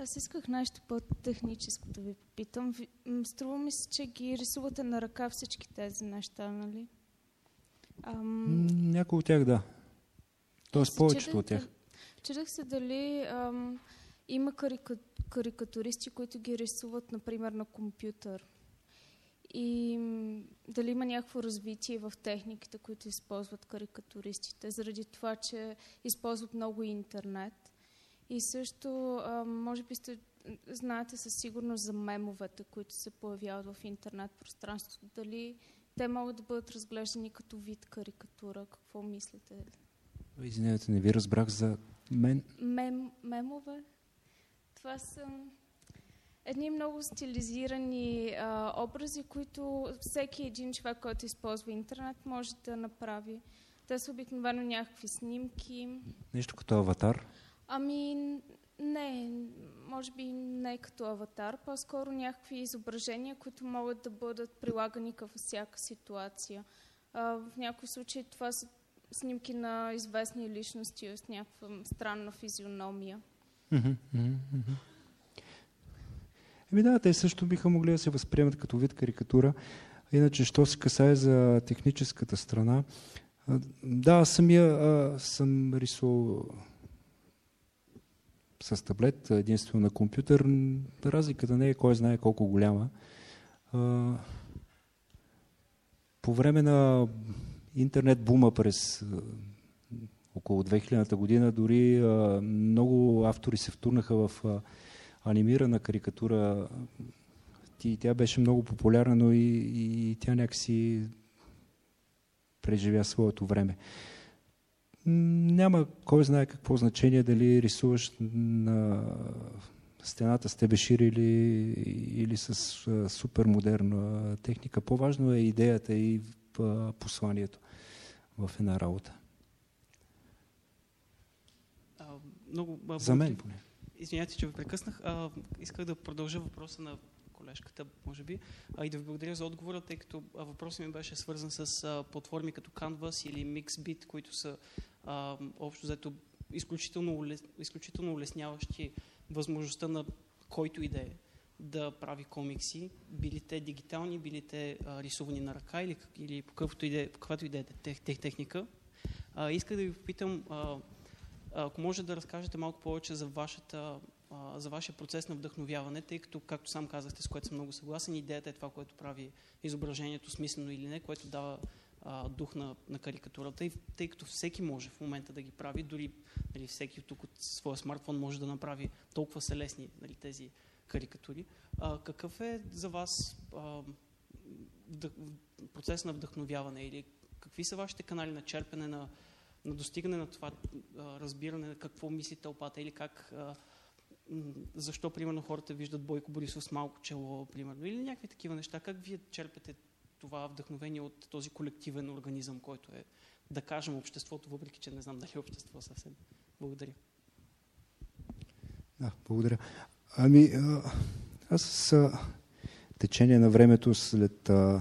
Аз исках нещо по-техническо да ви попитам. Струва ми се, че ги рисувате на ръка всички тези неща, нали? Ам... Някои от тях, да. Тоест повечето от тях. Чудех се дали ам, има карика, карикатуристи, които ги рисуват, например, на компютър. И дали има някакво развитие в техниките, които използват карикатуристите, заради това, че използват много интернет. И също, а, може би сте, знаете със сигурност за мемовете, които се появяват в интернет пространството. Дали те могат да бъдат разглеждани като вид карикатура? Какво мислите? Извинявайте, не ви разбрах за мен. Мем, мемове? Това са едни много стилизирани а, образи, които всеки един човек, който използва интернет, може да направи. Те са обикновено някакви снимки. Нещо като аватар? Ами, не, може би не като аватар, по-скоро някакви изображения, които могат да бъдат прилагани към всяка ситуация. А, в някои случаи това са снимки на известни личности с някаква странна физиономия. Еми да, те също биха могли да се възприемат като вид карикатура. Иначе, що се касае за техническата страна, да, самия а, съм рисувал с таблет, единствено на компютър. Разликата не е кой знае колко голяма. По време на интернет бума през около 2000-та година, дори много автори се втурнаха в анимирана карикатура. И тя беше много популярна, но и, и тя някакси преживя своето време. Няма кой знае какво значение дали рисуваш на стената с тебешир или, или с супер модерна техника. По-важно е идеята и посланието в една работа. А, много, а, За мен поне. Извинявайте, че ви прекъснах. А, исках да продължа въпроса на колежката, може би, а, и да ви благодаря за отговора, тъй като въпросът ми беше свързан с а, платформи като Canvas или Mixbit, които са а, общо взето изключително, улес, изключително улесняващи възможността на който и да е да прави комикси, били те дигитални, били те а, рисувани на ръка или, или по е, каквато и да е тех, тех, техника. А, исках да ви попитам, а, ако може да разкажете малко повече за, вашата, за вашия процес на вдъхновяване, тъй като, както сам казахте, с което съм много съгласен, идеята е това, което прави изображението смислено или не, което дава а, дух на, на карикатурата, и, тъй като всеки може в момента да ги прави, дори нали, всеки тук от своя смартфон може да направи толкова са лесни нали, тези карикатури. А, какъв е за вас а, вдъх, процес на вдъхновяване или какви са вашите канали на черпене на, на достигане на това а, разбиране на какво мисли тълпата или как а, защо, примерно, хората виждат Бойко Борисов с малко чело, примерно, или някакви такива неща. Как вие черпете това вдъхновение от този колективен организъм, който е, да кажем, обществото, въпреки че не знам дали е общество съвсем. Благодаря. Да, благодаря. Ами, аз с течение на времето, след а,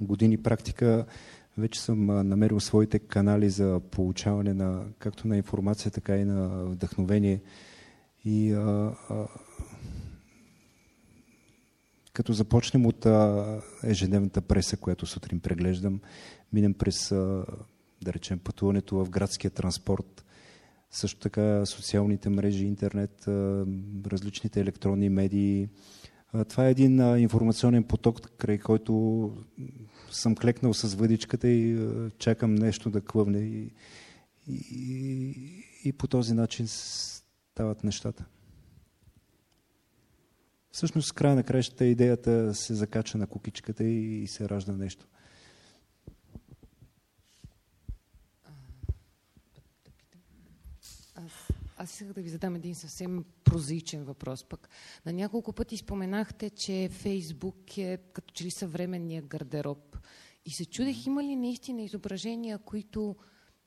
години практика, вече съм намерил своите канали за получаване на както на информация, така и на вдъхновение. И а, а, като започнем от а, ежедневната преса, която сутрин преглеждам, минем през, а, да речем, пътуването в градския транспорт, също така социалните мрежи, интернет, а, различните електронни медии. А, това е един а, информационен поток, край който съм клекнал с въдичката и а, чакам нещо да клъвне. И, и, и по този начин стават нещата. Всъщност, края на краищата идеята се закача на кукичката и, се ражда нещо. Аз исках да ви задам един съвсем прозаичен въпрос. Пък на няколко пъти споменахте, че Фейсбук е като че ли съвременния гардероб. И се чудех, има ли наистина изображения, които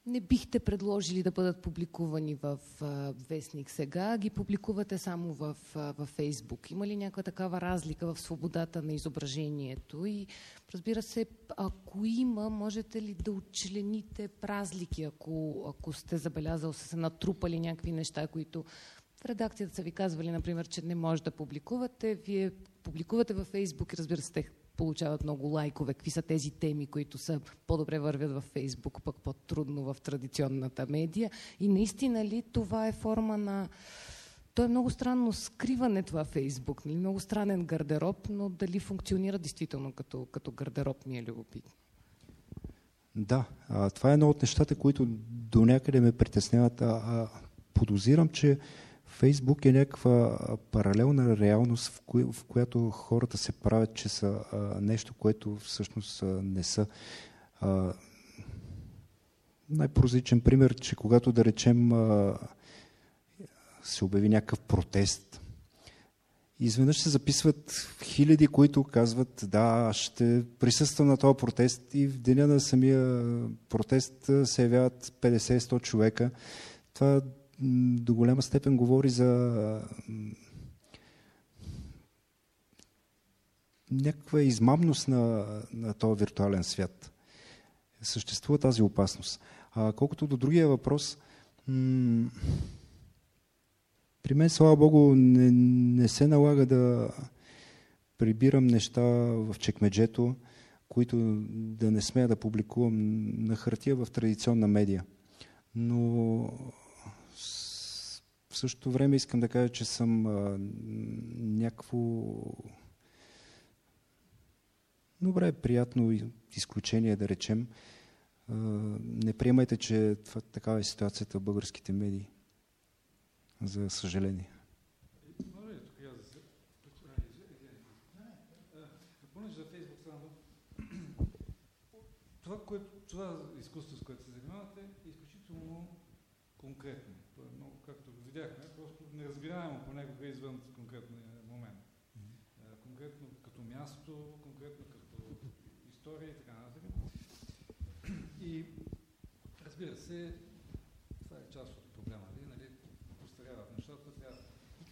не бихте предложили да бъдат публикувани в а, Вестник сега, ги публикувате само в, а, в Фейсбук. Има ли някаква такава разлика в свободата на изображението? И разбира се, ако има, можете ли да отчлените разлики, ако, ако сте забелязал, са се натрупали някакви неща, които в редакцията са ви казвали, например, че не може да публикувате, вие публикувате във Фейсбук и разбира се, получават много лайкове, какви са тези теми, които са по-добре вървят във Фейсбук, пък по-трудно в традиционната медия. И наистина ли това е форма на... То е много странно скриване това Фейсбук, нали? много странен гардероб, но дали функционира действително като, като гардероб ми е любопитно. Да, а, това е едно от нещата, които до някъде ме притесняват. А, а, подозирам, че Фейсбук е някаква паралелна реалност, в, кои, в която хората се правят, че са а, нещо, което всъщност а, не са. А, най-прозичен пример, че когато да речем а, се обяви някакъв протест, изведнъж се записват хиляди, които казват, да, ще присъствам на този протест и в деня на самия протест се явяват 50-100 човека. Това до голяма степен говори за някаква измамност на, на този виртуален свят. Съществува тази опасност. А колкото до другия въпрос, при мен, слава Богу, не, не се налага да прибирам неща в чекмеджето, които да не смея да публикувам на хартия в традиционна медия. Но в същото време искам да кажа, че съм а, някакво добре, приятно изключение, да речем. А, не приемайте, че това, такава е ситуацията в българските медии за съжаление. Това, което, това изкуство, с което се занимавате, е изключително конкретно. Това е много, както видяхме, просто неразбираемо понякога извън конкретния момент. Конкретно като място, конкретно като история и така нататък. И разбира се, това е част от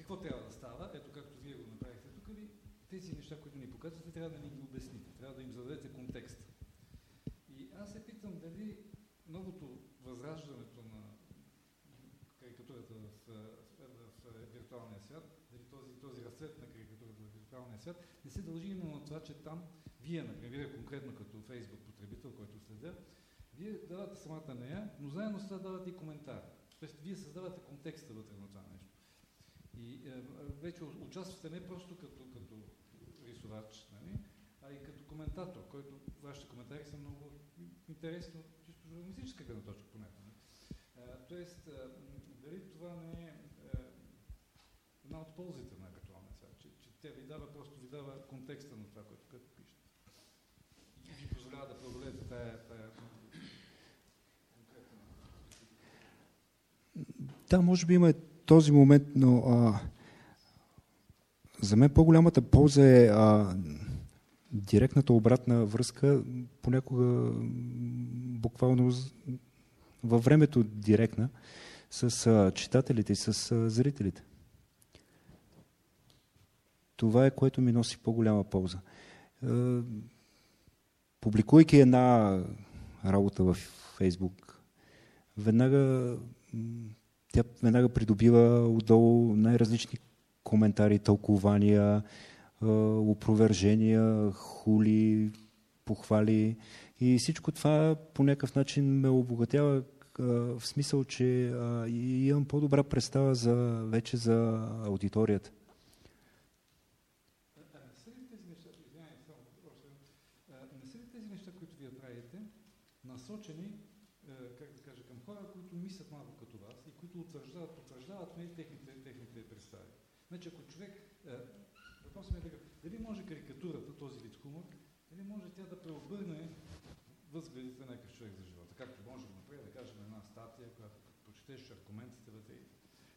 какво трябва да става? Ето както вие го направихте тук, ви, тези неща, които ни показвате, трябва да ни ги обясните, трябва да им зададете контекст. И аз се питам дали новото възраждането на карикатурата в, в, в виртуалния свят, дали този, този разцвет на виртуалния свят, не се дължи именно на това, че там вие, например, конкретно като Facebook потребител, който следя, вие давате самата нея, но заедно с това давате и коментар. Тоест, вие създавате контекста вътре на това нещо. И е, вече участвате не просто като, като рисувач, нали, а и като коментатор, който вашите коментари са много интересни чисто журналистическа гледна точка понякога. Нали. Е, тоест, е, дали това не е, е една от ползите на актуалния свят, че, че тя ви дава, просто ви дава контекста на това, което, което пишете. И ви позволява да преодолеете тая, тая. Да, може би има този момент, но а, за мен по-голямата полза е а, директната обратна връзка, понякога буквално във времето директна, с а, читателите и с а, зрителите. Това е което ми носи по-голяма полза. А, публикувайки една работа в Фейсбук, веднага тя веднага придобива отдолу най-различни коментари, тълкования, опровержения, хули, похвали. И всичко това по някакъв начин ме обогатява в смисъл, че имам по-добра представа за, вече за аудиторията. насочени Значи ако човек, е, въпросът ми е така, дали може карикатурата, този вид хумор, дали може тя да преобърне възгледите на някакъв човек за живота, както може да направи, да кажем, една статия, която прочетеш аргументите вътре.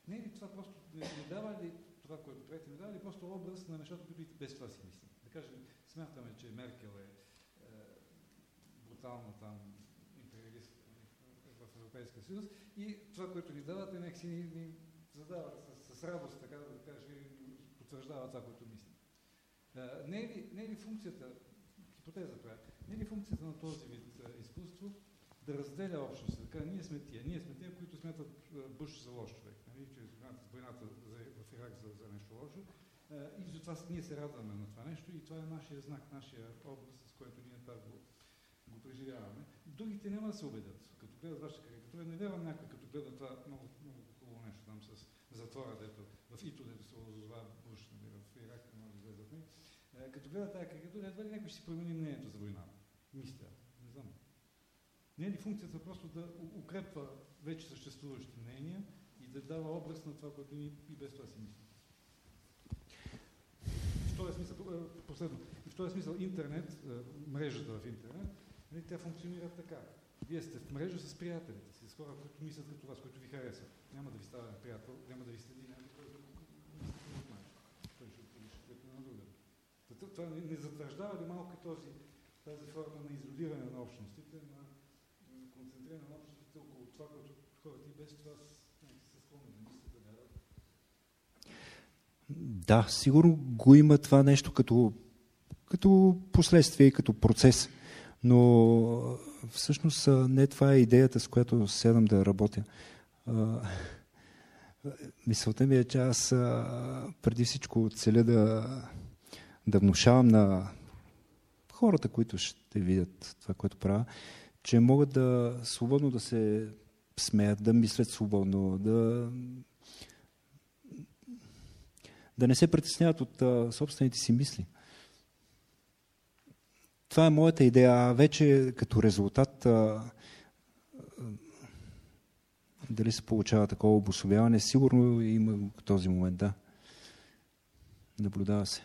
Не е ли това просто, не, не дава ли това, което правите, не дава ли просто образ на нещата, които и без това си мислим? Да кажем, смятаме, че Меркел е, е брутално там империалист в Европейския съюз и това, което ни давате, някакси ни, ни задава с, с радост, така да кажа, потвърждава това, което мисли. Не е ли, не е ли функцията, хипотеза това, не е ли функцията на този вид а, изкуство да разделя общност? Така, ние сме тия, ние сме тия, които смятат Буш за лош човек, нали, че войната в Ирак за, за нещо лошо. А, и затова това, ние се радваме на това нещо и това е нашия знак, нашия образ, с който ние това го, го преживяваме. Другите няма да се убедят. Като гледат вашата карикатура, не вярвам някой, като гледа това много, много хубаво нещо там с затвора, дето в Ито, дето се озова Буш, нали, в Ирак, може да излезат. Е, като гледа тази карикатура, едва ли някой ще си промени мнението за войната. Мисля. Не знам. Не е ли функцията просто да укрепва вече съществуващи мнения и да дава образ на това, което ни и без това си мислим? В този смисъл, е, последно, в този смисъл интернет, е, мрежата в интернет, нали, тя функционира така. Вие сте в мрежа с приятелите си, с хора, които мислят като вас, които ви харесват. Няма да ви става приятел, няма да ви следи някой, който той ще отиде на друга. Това не затвърждава ли малко този тази форма на изолиране на общностите, на концентриране на общностите около това, което хората и без това са склонни да мислят да вярват. Да, сигурно го има това нещо като, като последствие и като процес. Но всъщност не това е идеята, с която седам да работя. Мисълта ми е, че аз преди всичко целя да, да внушавам на хората, които ще видят това, което правя, че могат да свободно да се смеят, да мислят свободно, да, да не се притесняват от а, собствените си мисли. Това е моята идея. А вече като резултат а, дали се получава такова обособяване, сигурно има този момент, да. Наблюдава се.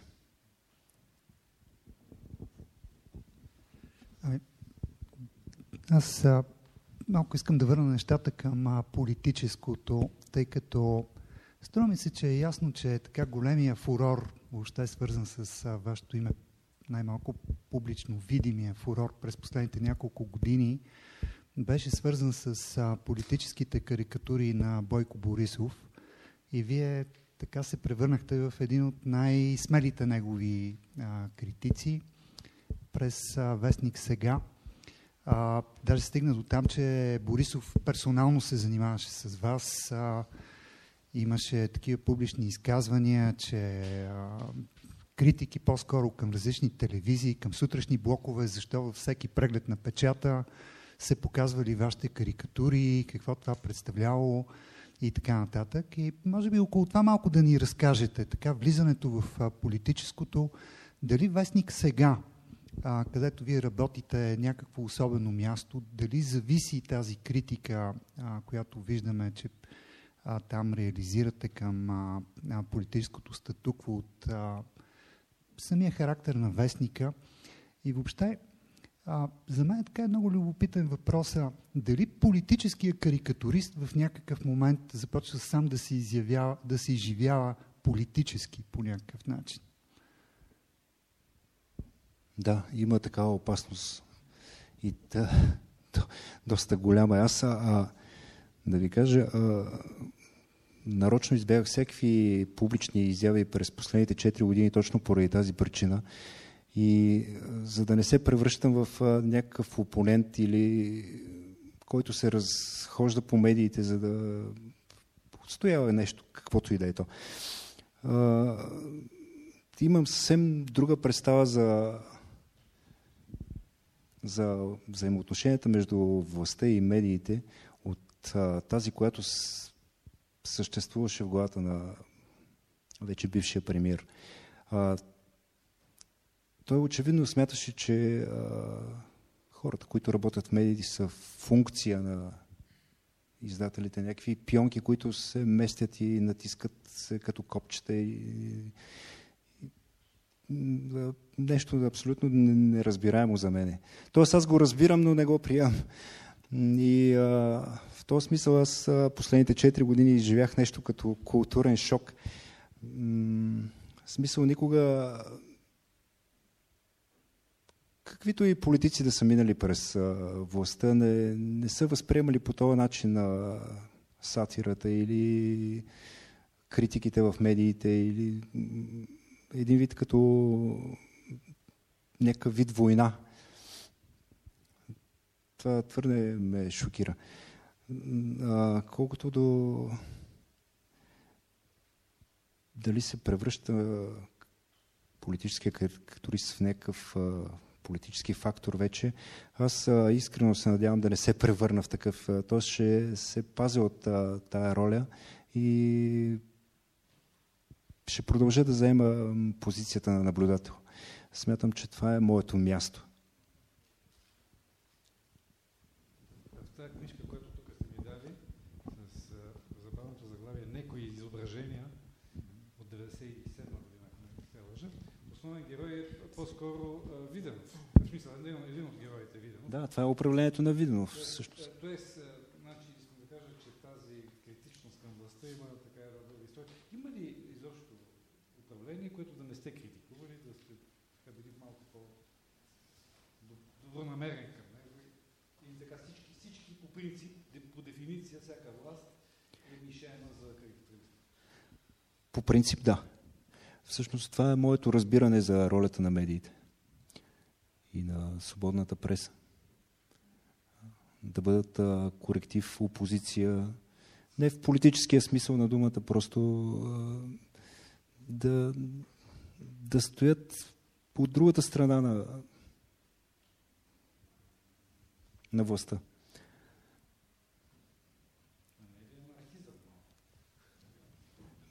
Ами, аз а, малко искам да върна нещата към а, политическото, тъй като струва ми се, че е ясно, че така големия фурор, въобще е свързан с а, вашето име, най-малко публично видимия фурор през последните няколко години, беше свързан с а, политическите карикатури на Бойко Борисов. И вие така се превърнахте в един от най-смелите негови а, критици – през а, вестник сега. А, даже стигна до там, че Борисов персонално се занимаваше с вас. А, имаше такива публични изказвания, че а, критики по-скоро към различни телевизии, към сутрешни блокове, защо във всеки преглед на печата се показвали вашите карикатури, какво това представляло и така нататък. И може би около това малко да ни разкажете, така влизането в политическото, дали вестник сега а, където вие работите, е някакво особено място, дали зависи тази критика, а, която виждаме, че а, там реализирате към а, а, политическото статукво от а, самия характер на вестника. И въобще, а, за мен е така много любопитен въпрос. Дали политическия карикатурист в някакъв момент започва сам да се, изявява, да се изживява политически по някакъв начин? Да, има такава опасност. И да, доста голяма. Аз, а, да ви кажа, а, нарочно избягах всякакви публични изяви през последните 4 години точно поради тази причина. И за да не се превръщам в а, някакъв опонент или който се разхожда по медиите, за да отстоява нещо, каквото и да е то. А, имам съвсем друга представа за за взаимоотношенията между властта и медиите от а, тази, която съществуваше в главата на вече бившия премьер. А, той очевидно смяташе, че а, хората, които работят в медиите, са функция на издателите, някакви пионки, които се местят и натискат се като копчета и, нещо абсолютно неразбираемо за мене. Тоест аз го разбирам, но не го приемам. И а, в този смисъл аз последните 4 години изживях нещо като културен шок. В смисъл никога каквито и политици да са минали през властта, не, не са възприемали по този начин а, сатирата или критиките в медиите или един вид като някакъв вид война. Това твърде ме шокира. А, колкото до дали се превръща политическия карикатурист в някакъв политически фактор вече. Аз а, искрено се надявам да не се превърна в такъв. Той ще се пази от а, тая роля и ще продължа да заема позицията на наблюдател. Смятам, че това е моето място. В тази книжка, която тук сте ми дали, с забавното заглавие Некои изображения от 97 година, ако не се лъжа, основен герой е по-скоро Виденов. В смисъл, един от героите Виденов. Да, това е управлението на Виденов. Тоест, значи, искам да кажа, че тази критичност към властта има така дълга история. Има ли изобщо управление, което да не сте критикували, да сте така били малко по-добронамерен към него? И така всички, всички по принцип, по дефиниция, всяка власт е мишена за карикатурист. По принцип, да. Всъщност това е моето разбиране за ролята на медиите и на свободната преса. Да бъдат а, коректив, опозиция, не в политическия смисъл на думата, просто а, да, да стоят от другата страна на, на властта.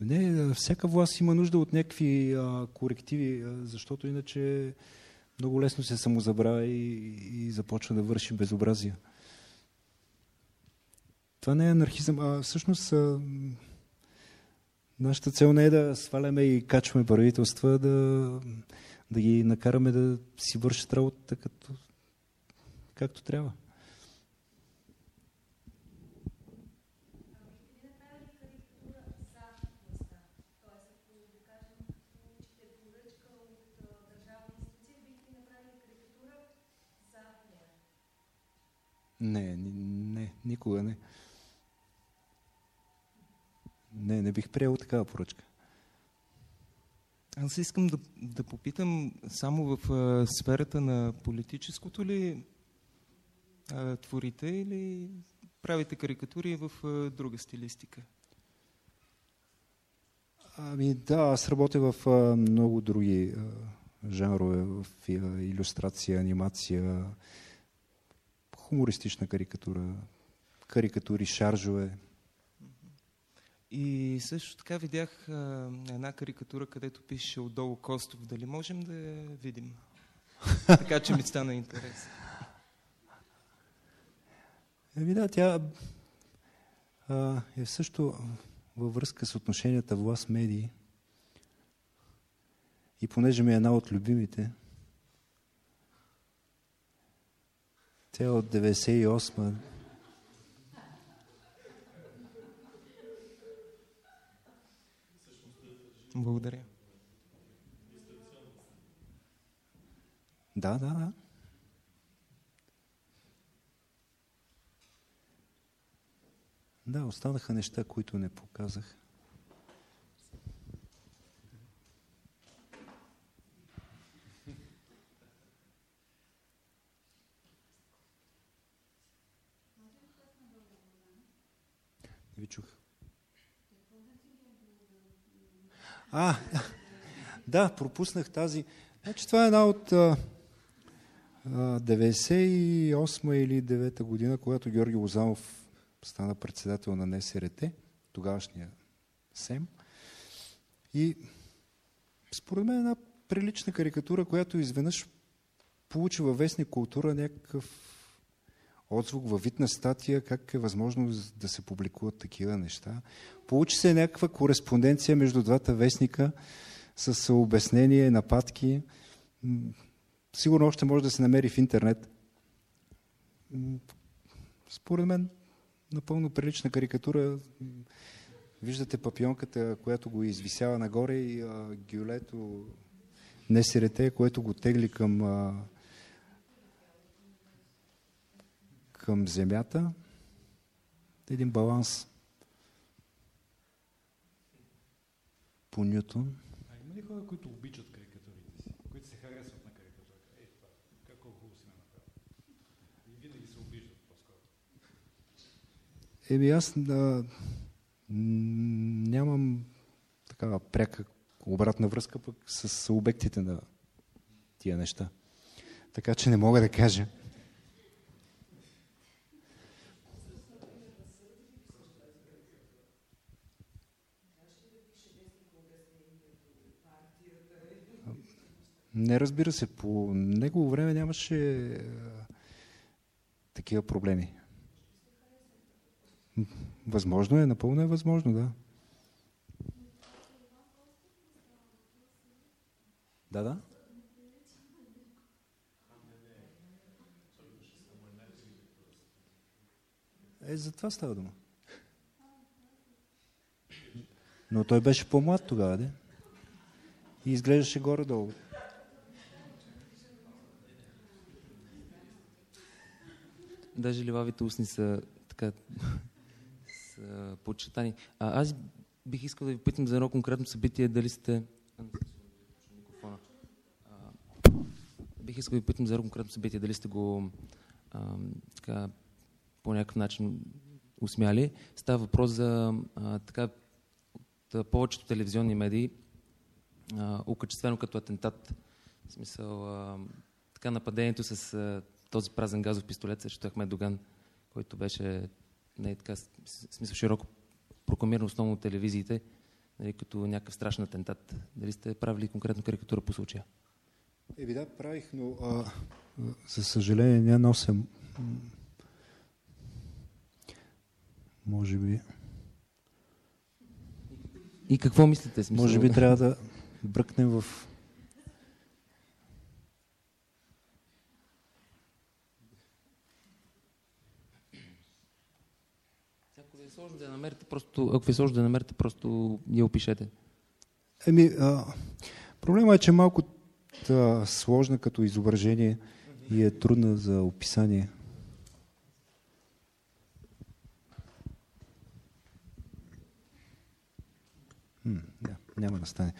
Не, всяка власт има нужда от някакви а, корективи, защото иначе много лесно се самозабравя и, и започва да върши безобразия. Това не е анархизъм, а всъщност а, нашата цел не е да сваляме и качваме правителства, да, да ги накараме да си вършат работата като, както трябва. Не, не, никога не. Не, не бих приел такава поръчка. Аз искам да, да попитам само в а, сферата на политическото ли а, творите или правите карикатури в а, друга стилистика? Ами да, аз работя в а, много други а, жанрове, в а, иллюстрация, анимация, хумористична карикатура, карикатури, шаржове. И също така видях а, една карикатура, където пише отдолу Костов. Дали можем да я видим? така че ми стана интерес. Еми да, тя а, е също във връзка с отношенията власт-медии. И понеже ми е една от любимите, Тя е от 98 Благодаря. Да, да, да. Да, останаха неща, които не показах. Ви чух. А, да, пропуснах тази. Значи това е една от а, 98 или 9 година, когато Георги Лозанов стана председател на НСРТ, тогавашния СЕМ. И според мен е една прилична карикатура, която изведнъж получи във вестник култура някакъв отзвук във вид на статия, как е възможно да се публикуват такива неща. Получи се някаква кореспонденция между двата вестника с обяснение, нападки. Сигурно още може да се намери в интернет. Според мен, напълно прилична карикатура. Виждате папионката, която го извисява нагоре и а, гюлето не сирете, което го тегли към а, към земята, един баланс по Нютон. А има ли хора, които обичат карикатурите си, които се харесват на карикатурата? Е, това, какво хубаво си ме направи? И винаги се обиждат по-скоро. Еми аз да, нямам такава пряка обратна връзка пък с обектите на тия неща. Така че не мога да кажа. Не, разбира се, по негово време нямаше а, такива проблеми. Възможно е, напълно е възможно, да. Да, да. Е, за това става дума. Но той беше по-млад тогава, де? И изглеждаше горе-долу. Даже ливавите устни са така са подчертани. А, аз бих искал да ви питам за едно конкретно събитие, дали сте... бих искал да ви питам за едно конкретно събитие, дали сте го а, така, по някакъв начин усмяли. Става въпрос за а, така, от повечето телевизионни медии, а, окачествено като атентат. В смисъл, а, така нападението с а, този празен газов пистолет срещу Ахмед Доган, който беше не е така, смисъл широко прокламиран основно от телевизиите, нали, като някакъв страшен атентат. Дали сте правили конкретно карикатура по случая? Еби да, правих, но а, за съжаление не нося може би. И какво мислите? Смисъл? Може би трябва да бръкнем в Ако ви е сложно да намерите, просто, ако ви е сложно да намерите, просто я опишете. Еми, а, проблема е, че малко та, сложна като изображение и е трудна за описание. М, да, няма да стане.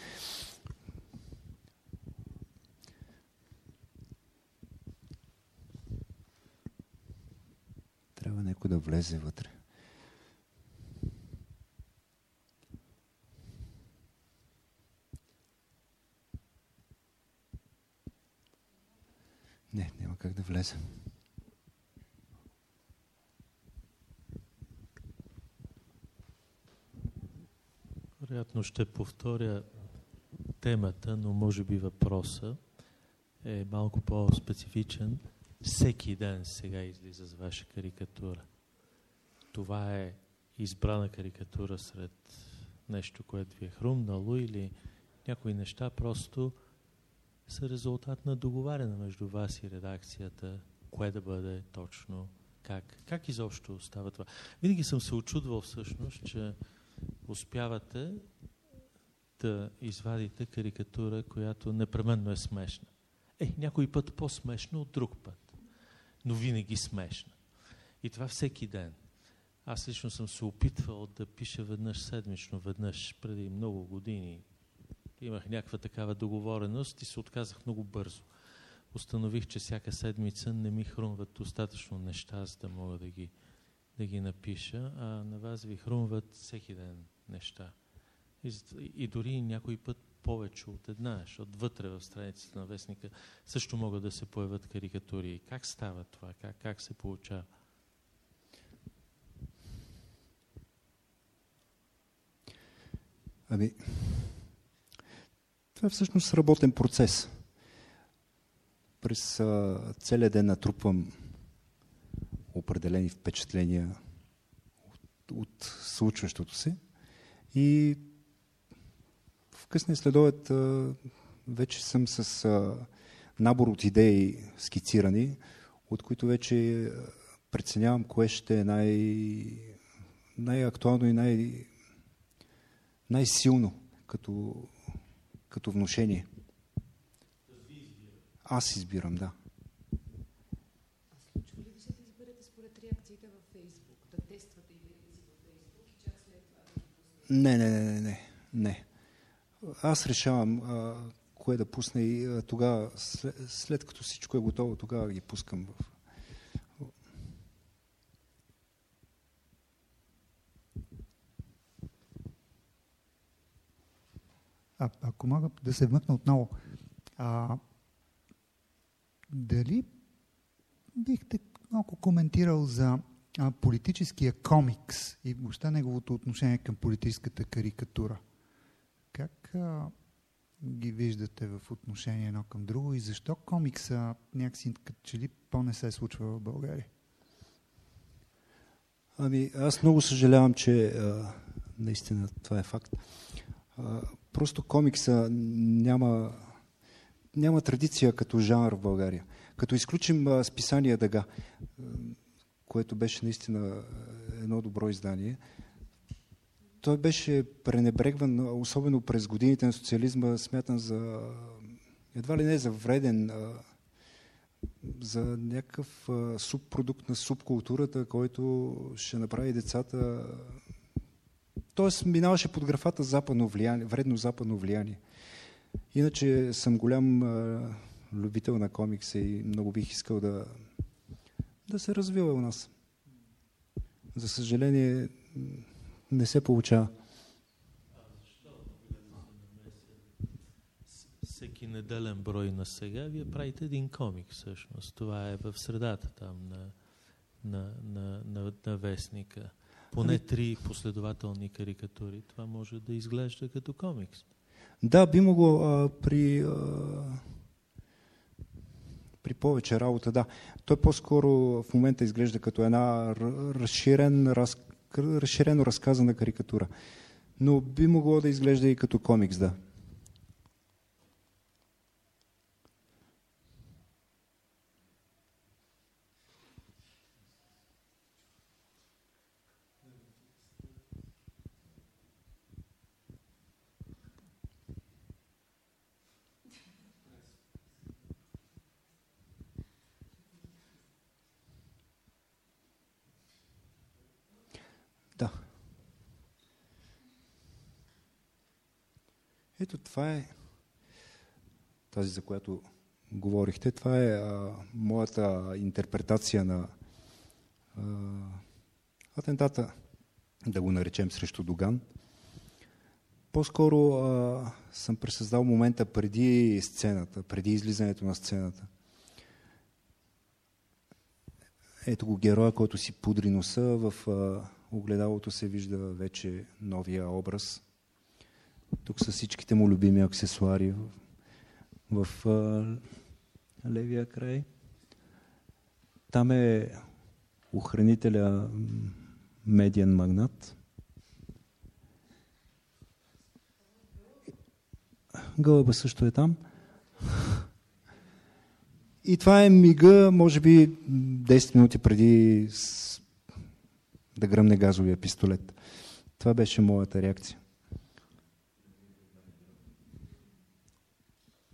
Трябва някой да влезе вътре. Не, няма как да влезе. Вероятно ще повторя темата, но може би въпроса е малко по-специфичен. Всеки ден сега излиза с ваша карикатура. Това е избрана карикатура сред нещо, което ви е хрумнало или някои неща просто са резултат на договаряне между вас и редакцията, кое да бъде точно, как. Как изобщо става това? Винаги съм се очудвал всъщност, че успявате да извадите карикатура, която непременно е смешна. Е, някой път по-смешна от друг път, но винаги смешна. И това всеки ден. Аз лично съм се опитвал да пиша веднъж седмично, веднъж преди много години. Имах някаква такава договореност и се отказах много бързо. Установих, че всяка седмица не ми хрумват достатъчно неща, за да мога да ги да ги напиша, а на вас ви хрумват всеки ден неща. И, и дори някой път повече от една, защото вътре в страницата на вестника също могат да се появят карикатури. Как става това? Как, как се получава? Ами, това е всъщност работен процес. През а, целия ден натрупвам определени впечатления от, от случващото се. И в късния следовет вече съм с набор от идеи скицирани, от които вече преценявам кое ще е най, най-актуално и най, най-силно като, като вношение. Аз избирам, да. Не, не, не, не, не. не. Аз решавам а, кое да пусна и а, тогава, след, след като всичко е готово, тогава ги пускам в... а, ако мога да се вмъкна отново, а, дали бихте малко коментирал за а, политическия комикс и въобще неговото отношение към политическата карикатура? Как а, ги виждате в отношение едно към друго и защо комикса някакси като че ли по-не се случва в България? Ами, аз много съжалявам, че а, наистина това е факт. Просто комикса няма, няма традиция като жанр в България. Като изключим списание Дъга, което беше наистина едно добро издание, той беше пренебрегван, особено през годините на социализма, смятан за едва ли не за вреден, за някакъв субпродукт на субкултурата, който ще направи децата. Тоест, минаваше под графата западно влияние, вредно западно влияние. Иначе съм голям любител на комикса и много бих искал да, да се развива у нас. За съжаление, не се получава. Всеки неделен брой на сега, вие правите един комик всъщност. Това е в средата там на, на, на, на, на вестника. Поне три последователни карикатури. Това може да изглежда като комикс. Да, би могло а, при, а, при повече работа, да. Той по-скоро в момента изглежда като една разширен, раз, разширено разказана карикатура. Но би могло да изглежда и като комикс, да. Ето това е тази, за която говорихте. Това е а, моята интерпретация на а, атентата, да го наречем срещу Доган. По-скоро съм пресъздал момента преди сцената, преди излизането на сцената. Ето го героя, който си пудри носа, в а, огледалото се вижда вече новия образ – тук са всичките му любими аксесуари в, в а, левия край. Там е охранителя медиен магнат. Гълъба също е там. И това е мига, може би 10 минути преди да гръмне газовия пистолет. Това беше моята реакция.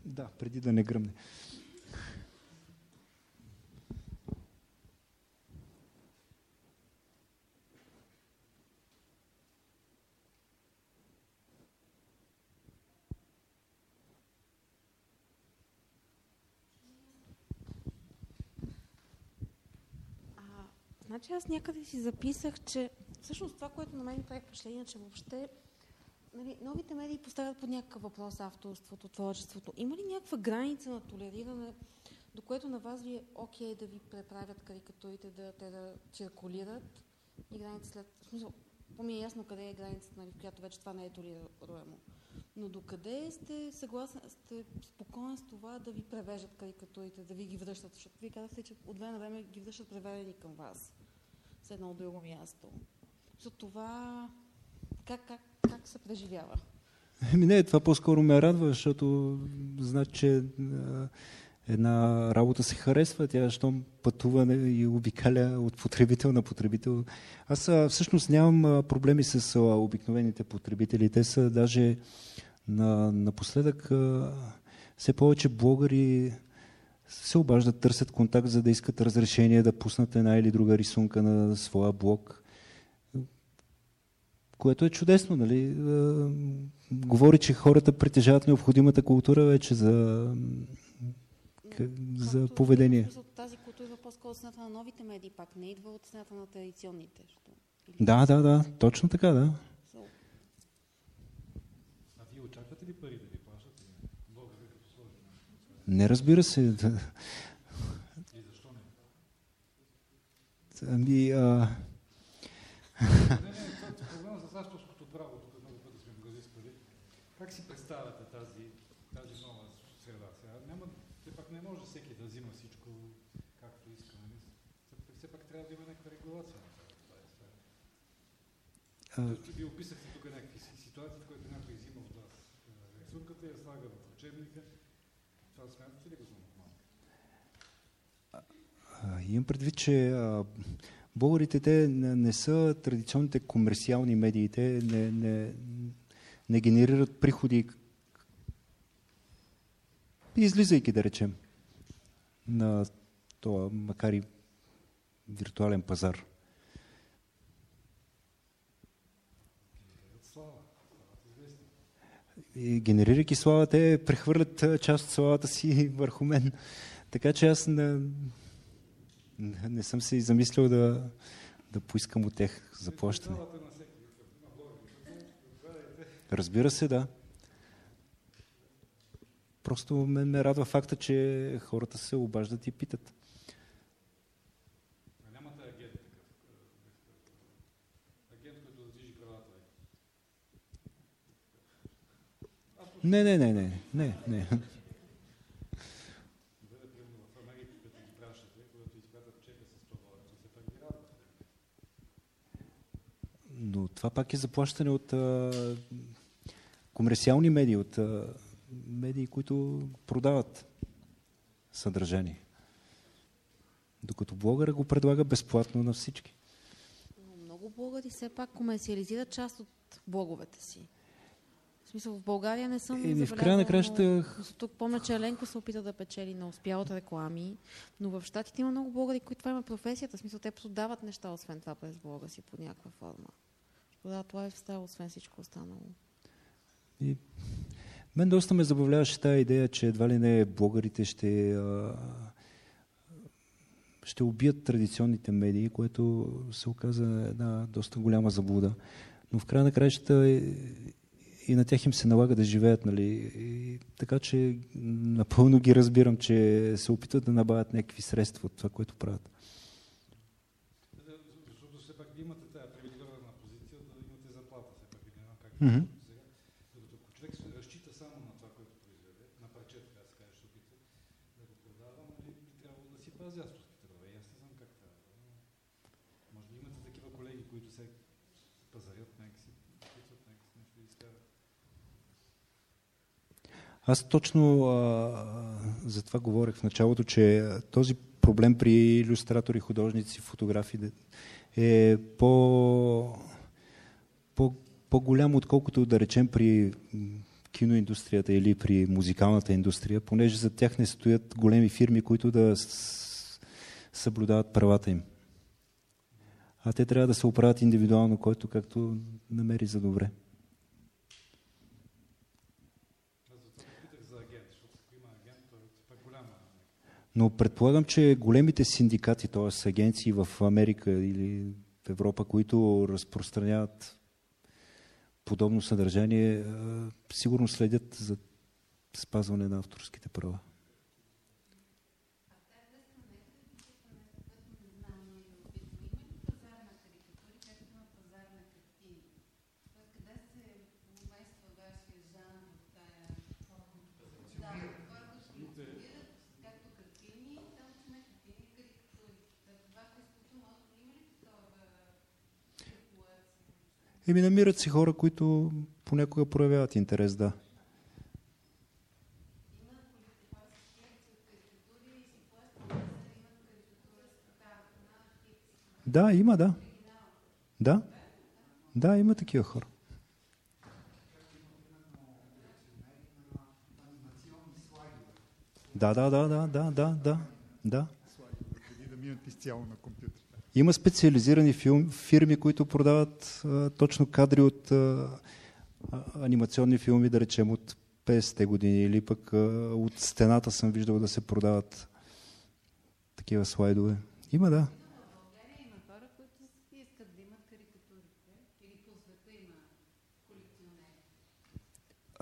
Да, преди да не гръмне. Значи аз някъде си записах, че всъщност това, което на мен прави впечатление, че въобще нали, новите медии поставят под някакъв въпрос авторството, творчеството. Има ли някаква граница на толериране, до което на вас ви е окей да ви преправят карикатурите, да, те да циркулират и граница след... В смисъл, по-ми е ясно къде е границата, нали, в която вече това не е толеруемо. Но докъде сте съгласен, сте спокоен с това да ви превеждат карикатурите, да ви ги връщат? Защото вие казахте, че от време на време ги връщат преведени към вас с едно от друго място. За това как, как, се преживява? Еми не, това по-скоро ме радва, защото значи, че една работа се харесва, тя щом пътува и обикаля от потребител на потребител. Аз всъщност нямам проблеми с обикновените потребители. Те са даже на, напоследък все повече блогъри се обаждат, търсят контакт, за да искат разрешение да пуснат една или друга рисунка на своя блог което е чудесно. Нали? Е, говори, че хората притежават необходимата култура вече за, за поведение. Тази култура по-скоро от на новите медии, пак не идва от страната на традиционните. Да, да, да, точно така, да. Вие очаквате ли пари да ви плащат? Българи като сложи Не, разбира се. И защо не? Ами, а... не, не, това е проблема с авторското право, тук много пъти сме го разисквали. Как си представяте тази, тази нова среда? Сега няма, все пак не може всеки да взима всичко както иска. Нали? Все пак трябва да има някаква регулация на тази сфера. Вие описахте тук някакви ситуации, в които някой взима от вас рисунката и я слага в учебника. Това смятате ли го за нормално? Имам предвид, че а, българите те не, не са традиционните комерциални медии, те не, не, не генерират приходи, излизайки, да речем, на това, макар и виртуален пазар. И генерирайки слава, те прехвърлят част от славата си върху мен. Така че аз не, не съм се и замислял да, да поискам от тях заплащане. Разбира се, да. Просто ме, ме радва факта, че хората се обаждат и питат. Нямате агент такъв. Агент, който да движи правата ви. Не, не, не, не, не, не. Но това пак е заплащане от а, комерциални медии, от а, медии, които продават съдържание. Докато блогъра го предлага безплатно на всички. Много блогъри все пак комерциализират част от блоговете си. В смисъл, в България не съм Еми, в края на краща... Тук помня, че Еленко се опита да печели на успял от реклами, но в Штатите има много блогъри, които това има професията. В смисъл, те продават неща, освен това, през блога си по някаква форма. Продават лайфстайл, освен всичко останало. И мен доста ме забавляваше тази идея, че едва ли не блогърите ще, а, ще убият традиционните медии, което се оказа една доста голяма заблуда. Но в края на краищата и, на тях им се налага да живеят, нали? И, така че напълно ги разбирам, че се опитват да набавят някакви средства от това, което правят. Защото все пак имате тази привилегирована позиция да имате заплата, все пак Mm-hmm. сега. Докато ако човек се разчита само на това, което произведе, на парче, така да се каже, ще опита да го продава, нали, би трябвало да си пази авторските права. И аз не знам как трябва. Може би имате такива колеги, които се пазарят някакси, опитват някакси нещо да изкарат. Аз точно а, за това говорех в началото, че този проблем при иллюстратори, художници, фотографи е по, по, по-голям, отколкото да речем при киноиндустрията или при музикалната индустрия, понеже за тях не стоят големи фирми, които да съблюдават правата им. А те трябва да се оправят индивидуално, който както намери за добре. Аз за това питах за агент, защото ако има агент, той е пак голяма. Но предполагам, че големите синдикати, т.е. агенции в Америка или в Европа, които разпространяват подобно съдържание, сигурно следят за спазване на авторските права. Еми намират си хора, които понякога проявяват интерес, да. Да, има, да. Да. Да, има такива хора. Да, да, да, да, да, да, да. Преди да минат изцяло на компютър. Има специализирани филм, фирми, които продават а, точно кадри от а, анимационни филми, да речем от 50-те години, или пък а, от стената съм виждал да се продават такива слайдове. Има, да.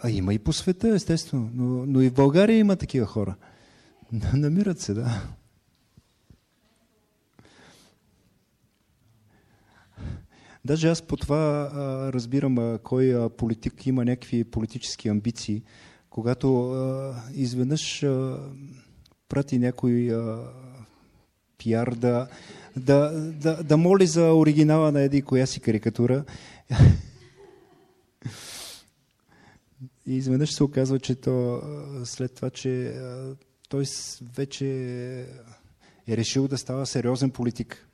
А има и по света, естествено, но, но и в България има такива хора. Намират се, да. Даже аз по това а, разбирам а, кой а, политик има някакви политически амбиции, когато а, изведнъж а, прати някой а, пиар да, да, да, да моли за оригинала на еди коя си карикатура. И изведнъж се оказва, че то, след това, че той вече е решил да става сериозен политик.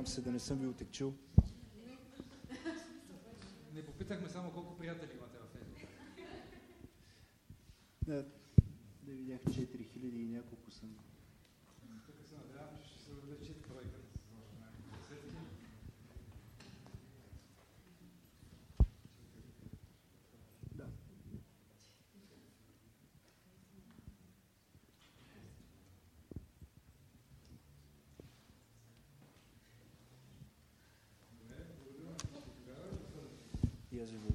Надявам се да не съм ви отекчил. Не попитахме само колко приятели имате във Фейсбук. Да, да видях 4000 и няколко съм. Тук се надявам, че ще се увеличи бройката с Да. И аз ви благодаря.